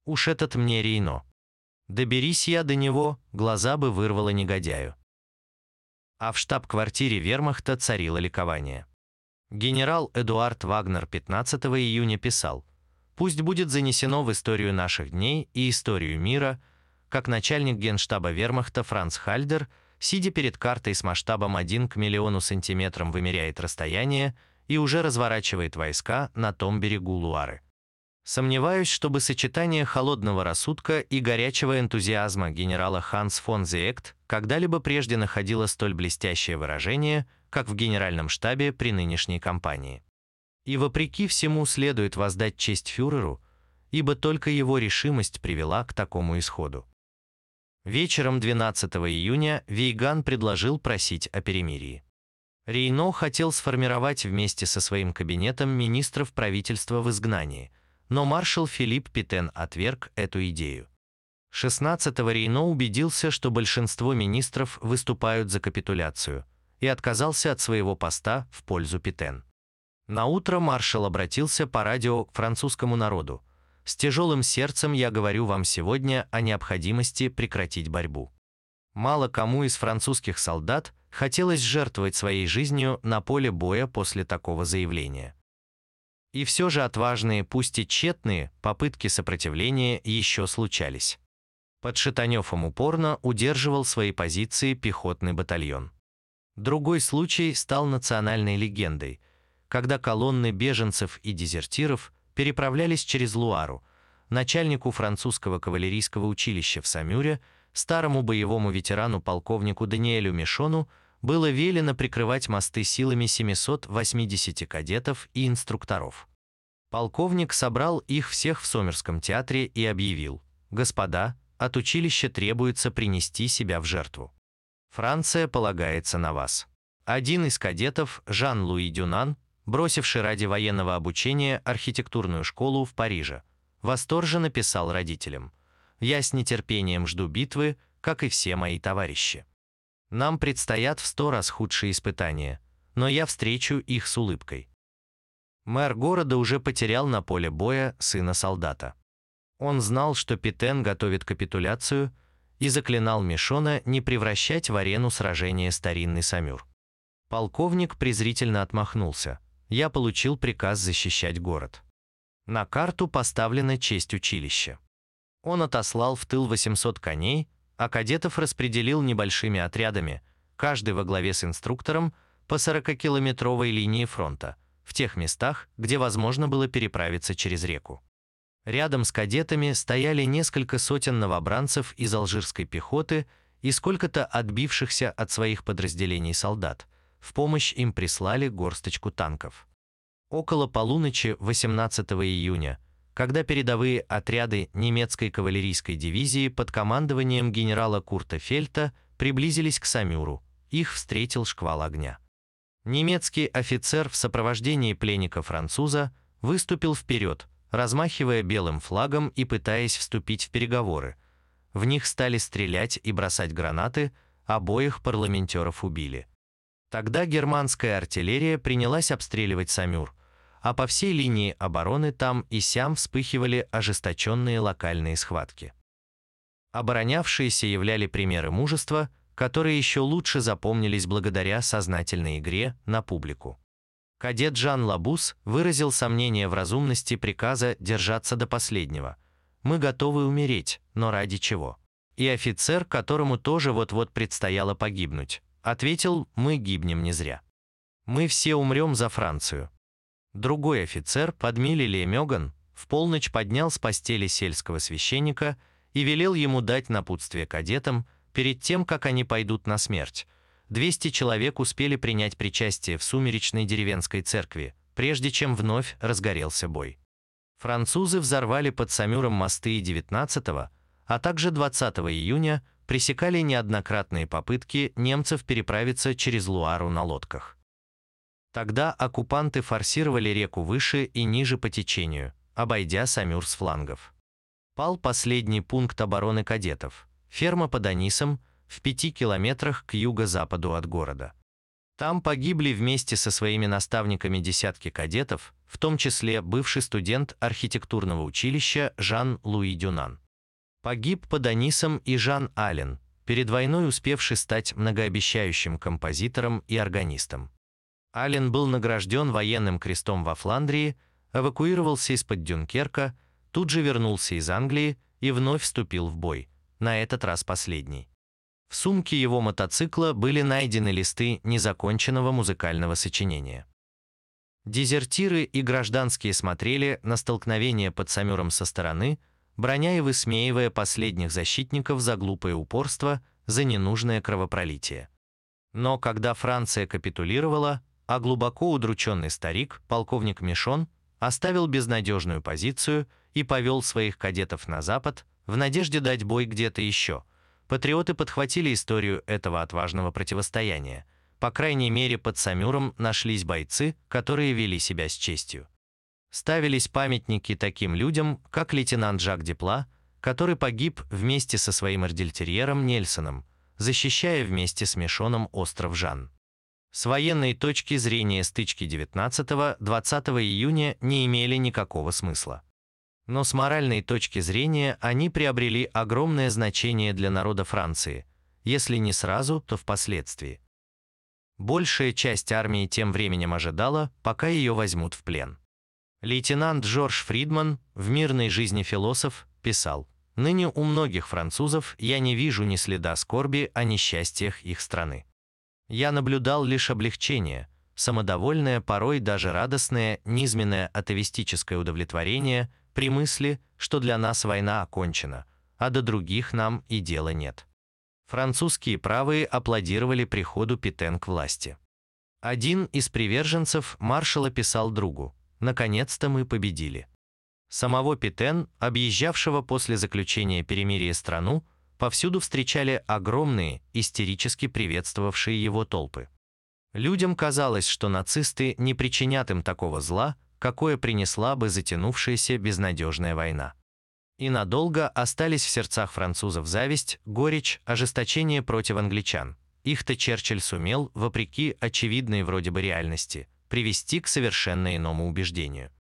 Уж этот мне Рейно. Доберись я до него, глаза бы вырвало негодяю а в штаб-квартире вермахта царило ликование. Генерал Эдуард Вагнер 15 июня писал «Пусть будет занесено в историю наших дней и историю мира, как начальник генштаба вермахта Франц Хальдер, сидя перед картой с масштабом 1 к миллиону сантиметрам вымеряет расстояние и уже разворачивает войска на том берегу Луары. Сомневаюсь, чтобы сочетание холодного рассудка и горячего энтузиазма генерала Ханс фон Зиект когда-либо прежде находило столь блестящее выражение, как в генеральном штабе при нынешней кампании. И вопреки всему следует воздать честь фюреру, ибо только его решимость привела к такому исходу. Вечером 12 июня Вейган предложил просить о перемирии. Рейно хотел сформировать вместе со своим кабинетом министров правительства в изгнании – но маршал Филипп Питен отверг эту идею. 16-го Рейно убедился, что большинство министров выступают за капитуляцию, и отказался от своего поста в пользу Питен. На утро маршал обратился по радио к французскому народу. «С тяжелым сердцем я говорю вам сегодня о необходимости прекратить борьбу. Мало кому из французских солдат хотелось жертвовать своей жизнью на поле боя после такого заявления. И все же отважные, пусть и тщетные, попытки сопротивления еще случались. Под Шатаневым упорно удерживал свои позиции пехотный батальон. Другой случай стал национальной легендой, когда колонны беженцев и дезертиров переправлялись через Луару, начальнику французского кавалерийского училища в Самюре, старому боевому ветерану полковнику Даниэлю Мишону, было велено прикрывать мосты силами 780 кадетов и инструкторов. Полковник собрал их всех в Сомерском театре и объявил, «Господа, от училища требуется принести себя в жертву. Франция полагается на вас». Один из кадетов, Жан-Луи Дюнан, бросивший ради военного обучения архитектурную школу в Париже, восторженно писал родителям «Я с нетерпением жду битвы, как и все мои товарищи. Нам предстоят в сто раз худшие испытания, но я встречу их с улыбкой». Мэр города уже потерял на поле боя сына солдата. Он знал, что Питен готовит капитуляцию и заклинал Мишона не превращать в арену сражения старинный Самюр. Полковник презрительно отмахнулся. Я получил приказ защищать город. На карту поставлена честь училища. Он отослал в тыл 800 коней, а кадетов распределил небольшими отрядами, каждый во главе с инструктором, по 40-километровой линии фронта, в тех местах, где возможно было переправиться через реку. Рядом с кадетами стояли несколько сотен новобранцев из алжирской пехоты и сколько-то отбившихся от своих подразделений солдат. В помощь им прислали горсточку танков. Около полуночи 18 июня, когда передовые отряды немецкой кавалерийской дивизии под командованием генерала Курта Фельта приблизились к Самюру, их встретил шквал огня. Немецкий офицер в сопровождении пленника-француза выступил вперед, размахивая белым флагом и пытаясь вступить в переговоры. В них стали стрелять и бросать гранаты, обоих парламентеров убили. Тогда германская артиллерия принялась обстреливать Самюр, а по всей линии обороны там и сям вспыхивали ожесточенные локальные схватки. Оборонявшиеся являли примеры мужества, которые еще лучше запомнились благодаря сознательной игре на публику. Кадет Жан Лабус выразил сомнение в разумности приказа держаться до последнего. «Мы готовы умереть, но ради чего?» И офицер, которому тоже вот-вот предстояло погибнуть, ответил «Мы гибнем не зря. Мы все умрем за Францию». Другой офицер, подмилили Мёган, в полночь поднял с постели сельского священника и велел ему дать напутствие кадетам перед тем, как они пойдут на смерть, 200 человек успели принять причастие в сумеречной деревенской церкви, прежде чем вновь разгорелся бой. Французы взорвали под Самюром мосты и 19 а также 20 июня пресекали неоднократные попытки немцев переправиться через Луару на лодках. Тогда оккупанты форсировали реку выше и ниже по течению, обойдя Самюр с флангов. Пал последний пункт обороны кадетов – ферма под Анисом – в пяти километрах к юго-западу от города. Там погибли вместе со своими наставниками десятки кадетов, в том числе бывший студент архитектурного училища Жан-Луи Дюнан. Погиб под Анисом и Жан Аллен, перед войной успевший стать многообещающим композитором и органистом. Аллен был награжден военным крестом во Фландрии, эвакуировался из-под Дюнкерка, тут же вернулся из Англии и вновь вступил в бой, на этот раз последний. В сумке его мотоцикла были найдены листы незаконченного музыкального сочинения. Дезертиры и гражданские смотрели на столкновение под Самюром со стороны, броня и высмеивая последних защитников за глупое упорство, за ненужное кровопролитие. Но когда Франция капитулировала, а глубоко удрученный старик, полковник Мишон, оставил безнадежную позицию и повел своих кадетов на запад в надежде дать бой где-то еще – Патриоты подхватили историю этого отважного противостояния. По крайней мере, под Самюром нашлись бойцы, которые вели себя с честью. Ставились памятники таким людям, как лейтенант Жак Депла, который погиб вместе со своим ардильтерьером Нельсоном, защищая вместе с Мишоном остров Жан. С военной точки зрения стычки 19-20 июня не имели никакого смысла. Но с моральной точки зрения они приобрели огромное значение для народа Франции, если не сразу, то впоследствии. Большая часть армии тем временем ожидала, пока ее возьмут в плен. Лейтенант Жорж Фридман, в мирной жизни философ, писал, «Ныне у многих французов я не вижу ни следа скорби о несчастьях их страны. Я наблюдал лишь облегчение, самодовольное, порой даже радостное, низменное атовистическое удовлетворение – при мысли, что для нас война окончена, а до других нам и дела нет. Французские правые аплодировали приходу Петен к власти. Один из приверженцев маршала писал другу «Наконец-то мы победили». Самого Петен, объезжавшего после заключения перемирия страну, повсюду встречали огромные, истерически приветствовавшие его толпы. Людям казалось, что нацисты не причинят им такого зла, какое принесла бы затянувшаяся безнадежная война. И надолго остались в сердцах французов зависть, горечь, ожесточение против англичан. Их-то Черчилль сумел, вопреки очевидной вроде бы реальности, привести к совершенно иному убеждению.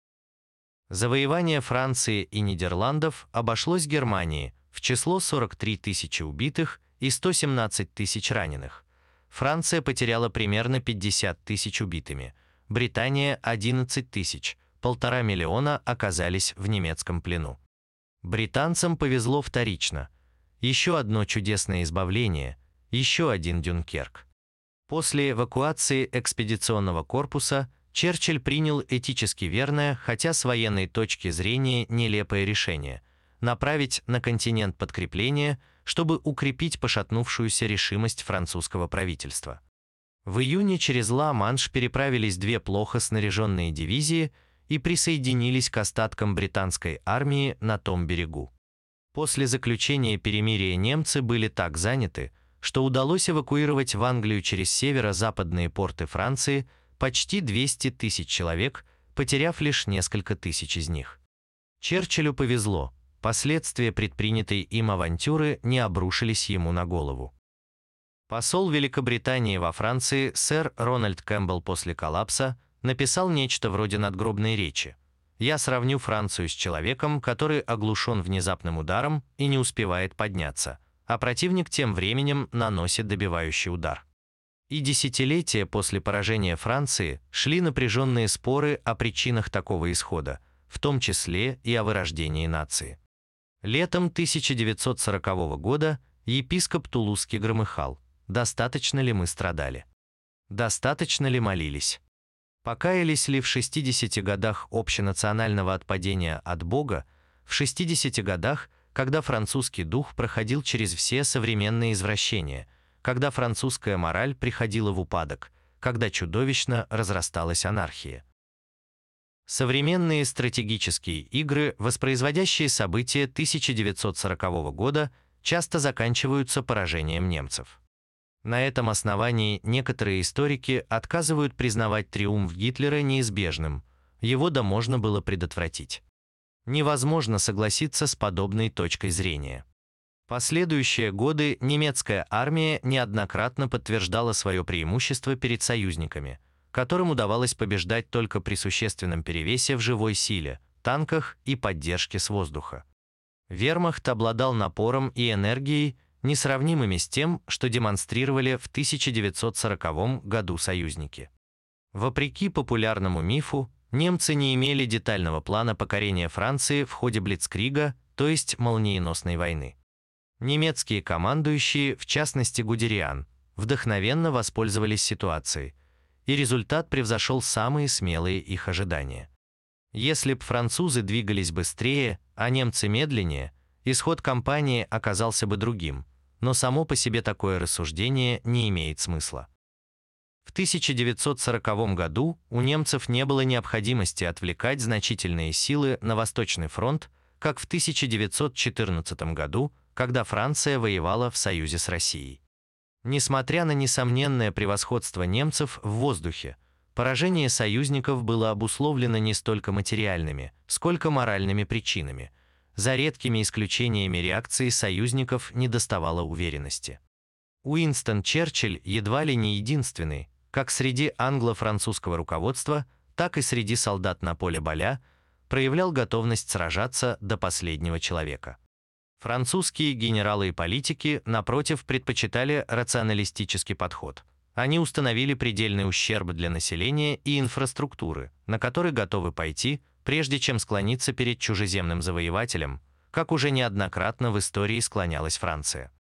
Завоевание Франции и Нидерландов обошлось Германии в число 43 тысячи убитых и 117 тысяч раненых. Франция потеряла примерно 50 тысяч убитыми, Британия – 11 тысяч, полтора миллиона оказались в немецком плену. Британцам повезло вторично. Еще одно чудесное избавление, еще один Дюнкерк. После эвакуации экспедиционного корпуса Черчилль принял этически верное, хотя с военной точки зрения нелепое решение – направить на континент подкрепление, чтобы укрепить пошатнувшуюся решимость французского правительства. В июне через Ла-Манш переправились две плохо снаряженные дивизии – и присоединились к остаткам британской армии на том берегу. После заключения перемирия немцы были так заняты, что удалось эвакуировать в Англию через северо-западные порты Франции почти 200 тысяч человек, потеряв лишь несколько тысяч из них. Черчиллю повезло, последствия предпринятой им авантюры не обрушились ему на голову. Посол Великобритании во Франции сэр Рональд Кэмпбелл после коллапса написал нечто вроде надгробной речи. Я сравню Францию с человеком, который оглушен внезапным ударом и не успевает подняться, а противник тем временем наносит добивающий удар. И десятилетия после поражения Франции шли напряженные споры о причинах такого исхода, в том числе и о вырождении нации. Летом 1940 года епископ Тулузский громыхал, достаточно ли мы страдали? Достаточно ли молились? Покаялись ли в 60 годах общенационального отпадения от Бога, в 60 годах, когда французский дух проходил через все современные извращения, когда французская мораль приходила в упадок, когда чудовищно разрасталась анархия. Современные стратегические игры, воспроизводящие события 1940 года, часто заканчиваются поражением немцев. На этом основании некоторые историки отказывают признавать триумф Гитлера неизбежным, его да можно было предотвратить. Невозможно согласиться с подобной точкой зрения. Последующие годы немецкая армия неоднократно подтверждала свое преимущество перед союзниками, которым удавалось побеждать только при существенном перевесе в живой силе, танках и поддержке с воздуха. Вермахт обладал напором и энергией, несравнимыми с тем, что демонстрировали в 1940 году союзники. Вопреки популярному мифу, немцы не имели детального плана покорения Франции в ходе Блицкрига, то есть молниеносной войны. Немецкие командующие, в частности Гудериан, вдохновенно воспользовались ситуацией, и результат превзошел самые смелые их ожидания. Если б французы двигались быстрее, а немцы медленнее, исход кампании оказался бы другим, но само по себе такое рассуждение не имеет смысла. В 1940 году у немцев не было необходимости отвлекать значительные силы на Восточный фронт, как в 1914 году, когда Франция воевала в союзе с Россией. Несмотря на несомненное превосходство немцев в воздухе, поражение союзников было обусловлено не столько материальными, сколько моральными причинами – за редкими исключениями реакции союзников не доставало уверенности. Уинстон Черчилль едва ли не единственный, как среди англо-французского руководства, так и среди солдат на поле боя, проявлял готовность сражаться до последнего человека. Французские генералы и политики, напротив, предпочитали рационалистический подход. Они установили предельный ущерб для населения и инфраструктуры, на который готовы пойти, прежде чем склониться перед чужеземным завоевателем, как уже неоднократно в истории склонялась Франция.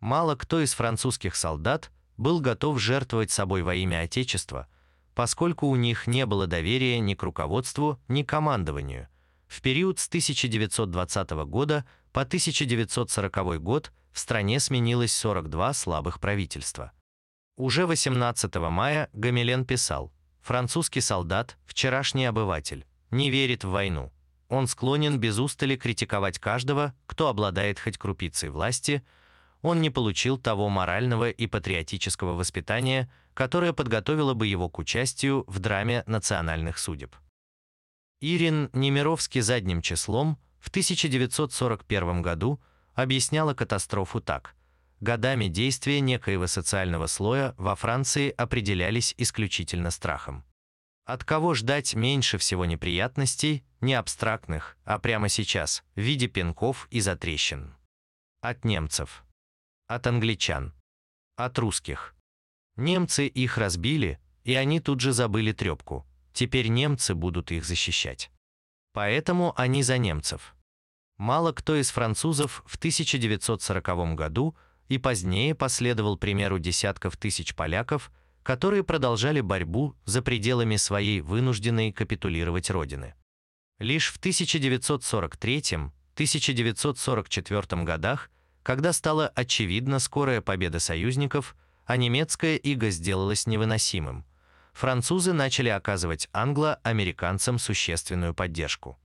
Мало кто из французских солдат был готов жертвовать собой во имя Отечества, поскольку у них не было доверия ни к руководству, ни к командованию. В период с 1920 года по 1940 год в стране сменилось 42 слабых правительства. Уже 18 мая Гамилен писал «Французский солдат, вчерашний обыватель, не верит в войну. Он склонен без устали критиковать каждого, кто обладает хоть крупицей власти. он не получил того морального и патриотического воспитания, которое подготовило бы его к участию в драме национальных судеб. Ирин Немировский задним числом в 1941 году объясняла катастрофу так. Годами действия некоего социального слоя во Франции определялись исключительно страхом. От кого ждать меньше всего неприятностей, не абстрактных, а прямо сейчас, в виде пинков и затрещин? От немцев. От англичан. От русских. Немцы их разбили, и они тут же забыли трепку. Теперь немцы будут их защищать. Поэтому они за немцев. Мало кто из французов в 1940 году и позднее последовал примеру десятков тысяч поляков, которые продолжали борьбу за пределами своей вынужденной капитулировать родины. Лишь в 1943-1944 годах, когда стала очевидна скорая победа союзников, а немецкая иго сделалась невыносимым, французы начали оказывать англо-американцам существенную поддержку.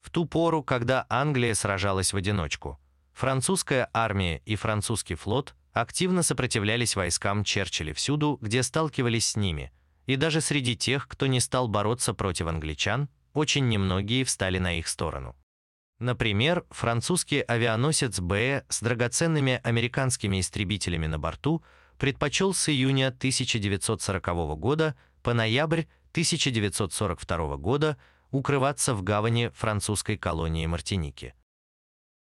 В ту пору, когда Англия сражалась в одиночку, французская армия и французский флот активно сопротивлялись войскам Черчилля всюду, где сталкивались с ними, и даже среди тех, кто не стал бороться против англичан, очень немногие встали на их сторону. Например, французский авианосец Б с драгоценными американскими истребителями на борту предпочел с июня 1940 года по ноябрь 1942 года укрываться в гавани французской колонии Мартиники.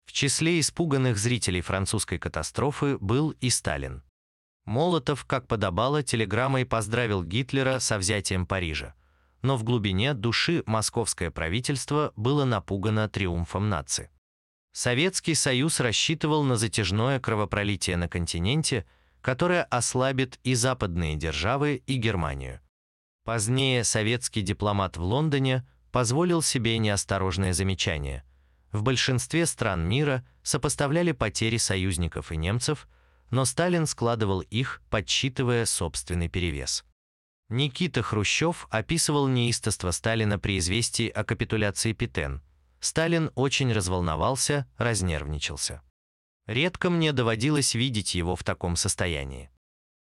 В числе испуганных зрителей французской катастрофы был и Сталин. Молотов, как подобало, телеграммой поздравил Гитлера со взятием Парижа, но в глубине души московское правительство было напугано триумфом нации. Советский Союз рассчитывал на затяжное кровопролитие на континенте, которое ослабит и западные державы, и Германию. Позднее советский дипломат в Лондоне позволил себе неосторожное замечание. В большинстве стран мира сопоставляли потери союзников и немцев, но Сталин складывал их, подсчитывая собственный перевес. Никита Хрущев описывал неистовство Сталина при известии о капитуляции Петен. Сталин очень разволновался, разнервничался. Редко мне доводилось видеть его в таком состоянии.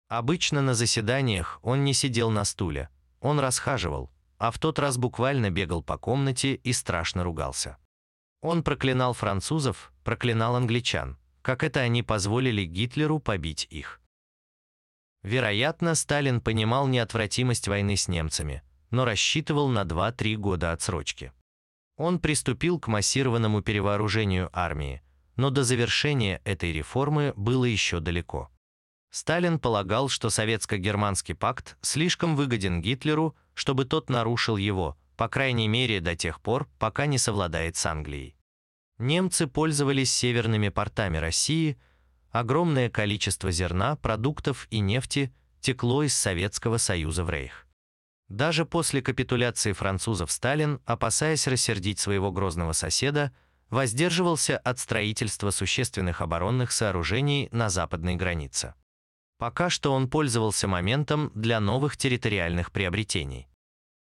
Обычно на заседаниях он не сидел на стуле, он расхаживал, а в тот раз буквально бегал по комнате и страшно ругался. Он проклинал французов, проклинал англичан, как это они позволили Гитлеру побить их. Вероятно, Сталин понимал неотвратимость войны с немцами, но рассчитывал на 2-3 года отсрочки. Он приступил к массированному перевооружению армии, но до завершения этой реформы было еще далеко. Сталин полагал, что советско-германский пакт слишком выгоден Гитлеру, чтобы тот нарушил его, по крайней мере до тех пор, пока не совладает с Англией. Немцы пользовались северными портами России, огромное количество зерна, продуктов и нефти текло из Советского Союза в Рейх. Даже после капитуляции французов Сталин, опасаясь рассердить своего грозного соседа, воздерживался от строительства существенных оборонных сооружений на западной границе. Пока что он пользовался моментом для новых территориальных приобретений.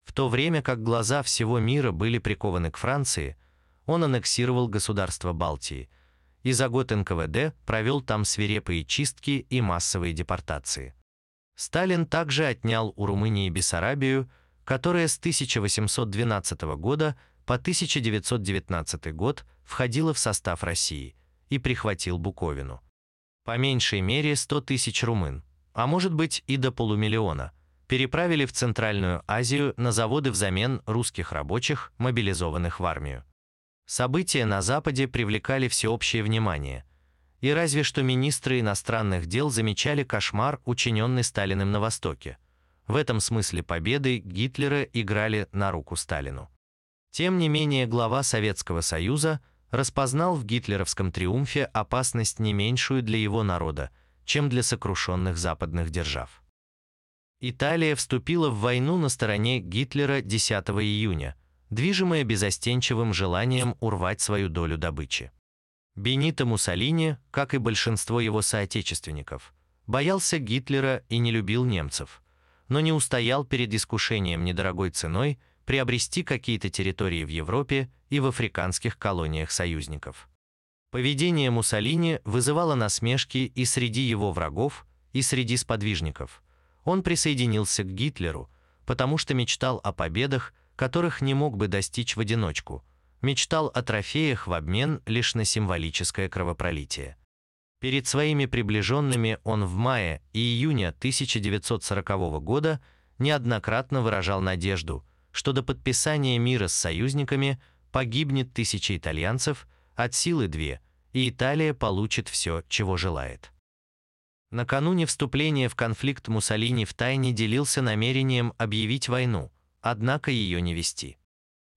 В то время как глаза всего мира были прикованы к Франции, он аннексировал государство Балтии и за год НКВД провел там свирепые чистки и массовые депортации. Сталин также отнял у Румынии Бессарабию, которая с 1812 года по 1919 год входила в состав России, и прихватил Буковину по меньшей мере 100 тысяч румын, а может быть и до полумиллиона, переправили в Центральную Азию на заводы взамен русских рабочих, мобилизованных в армию. События на Западе привлекали всеобщее внимание, и разве что министры иностранных дел замечали кошмар, учиненный Сталиным на Востоке. В этом смысле победы Гитлера играли на руку Сталину. Тем не менее, глава Советского Союза – распознал в гитлеровском триумфе опасность не меньшую для его народа, чем для сокрушенных западных держав. Италия вступила в войну на стороне Гитлера 10 июня, движимая безостенчивым желанием урвать свою долю добычи. Бенито Муссолини, как и большинство его соотечественников, боялся Гитлера и не любил немцев, но не устоял перед искушением недорогой ценой приобрести какие-то территории в Европе и в африканских колониях союзников. Поведение Муссолини вызывало насмешки и среди его врагов, и среди сподвижников. Он присоединился к Гитлеру, потому что мечтал о победах, которых не мог бы достичь в одиночку, мечтал о трофеях в обмен лишь на символическое кровопролитие. Перед своими приближенными он в мае и июне 1940 года неоднократно выражал надежду, что до подписания мира с союзниками погибнет тысячи итальянцев, от силы две, и Италия получит все, чего желает. Накануне вступления в конфликт Муссолини втайне делился намерением объявить войну, однако ее не вести.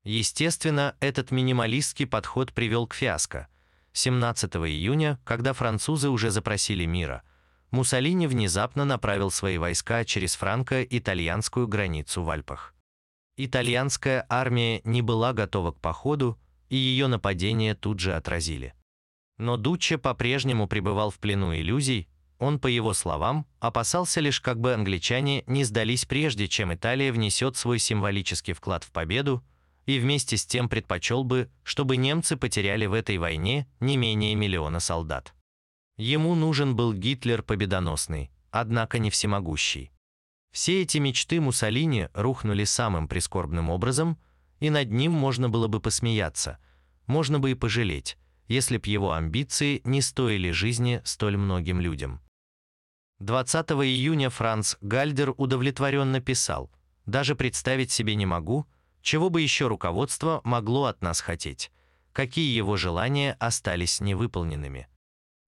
Естественно, этот минималистский подход привел к фиаско. 17 июня, когда французы уже запросили мира, Муссолини внезапно направил свои войска через франко-итальянскую границу в Альпах. Итальянская армия не была готова к походу, и ее нападение тут же отразили. Но Дуччо по-прежнему пребывал в плену иллюзий, он, по его словам, опасался лишь, как бы англичане не сдались прежде, чем Италия внесет свой символический вклад в победу, и вместе с тем предпочел бы, чтобы немцы потеряли в этой войне не менее миллиона солдат. Ему нужен был Гитлер победоносный, однако не всемогущий. Все эти мечты Муссолини рухнули самым прискорбным образом, и над ним можно было бы посмеяться, можно бы и пожалеть, если б его амбиции не стоили жизни столь многим людям. 20 июня Франц Гальдер удовлетворенно писал «Даже представить себе не могу, чего бы еще руководство могло от нас хотеть, какие его желания остались невыполненными».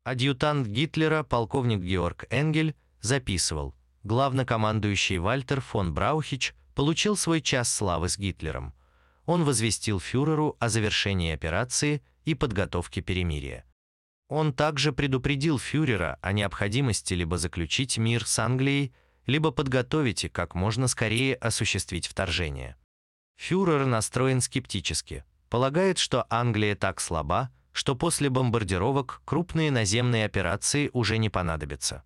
Адъютант Гитлера, полковник Георг Энгель, записывал «Главнокомандующий Вальтер фон Браухич получил свой час славы с Гитлером. Он возвестил фюреру о завершении операции и подготовке перемирия. Он также предупредил фюрера о необходимости либо заключить мир с Англией, либо подготовить и как можно скорее осуществить вторжение. Фюрер настроен скептически, полагает, что Англия так слаба, что после бомбардировок крупные наземные операции уже не понадобятся.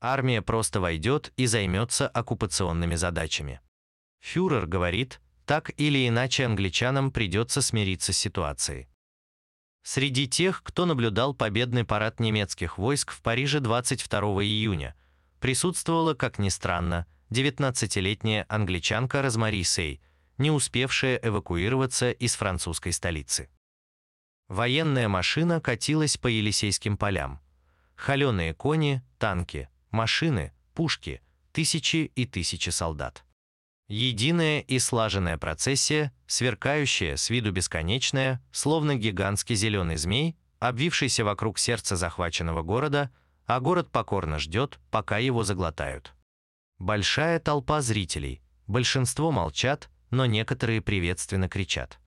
Армия просто войдет и займется оккупационными задачами. Фюрер говорит, так или иначе англичанам придется смириться с ситуацией. Среди тех, кто наблюдал победный парад немецких войск в Париже 22 июня, присутствовала, как ни странно, 19-летняя англичанка Розмари Сей, не успевшая эвакуироваться из французской столицы. Военная машина катилась по Елисейским полям. Холеные кони, танки, машины, пушки, тысячи и тысячи солдат. Единая и слаженная процессия, сверкающая, с виду бесконечная, словно гигантский зеленый змей, обвившийся вокруг сердца захваченного города, а город покорно ждет, пока его заглотают. Большая толпа зрителей, большинство молчат, но некоторые приветственно кричат.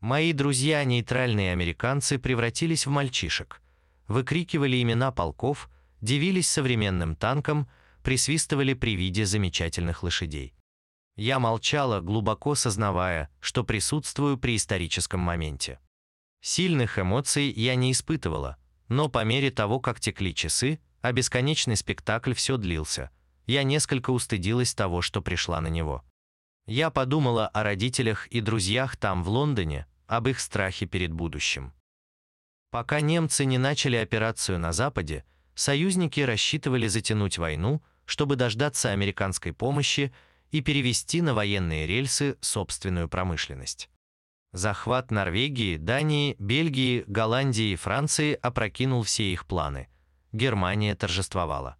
Мои друзья, нейтральные американцы, превратились в мальчишек, выкрикивали имена полков, дивились современным танкам, присвистывали при виде замечательных лошадей. Я молчала, глубоко сознавая, что присутствую при историческом моменте. Сильных эмоций я не испытывала, но по мере того, как текли часы, а бесконечный спектакль все длился, я несколько устыдилась того, что пришла на него. Я подумала о родителях и друзьях там, в Лондоне, об их страхе перед будущим. Пока немцы не начали операцию на Западе, союзники рассчитывали затянуть войну, чтобы дождаться американской помощи и перевести на военные рельсы собственную промышленность. Захват Норвегии, Дании, Бельгии, Голландии и Франции опрокинул все их планы. Германия торжествовала.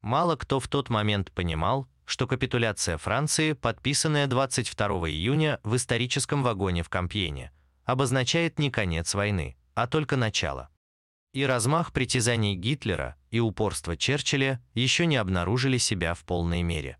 Мало кто в тот момент понимал, что капитуляция Франции, подписанная 22 июня в историческом вагоне в Кампьене, обозначает не конец войны, а только начало. И размах притязаний Гитлера и упорство Черчилля еще не обнаружили себя в полной мере.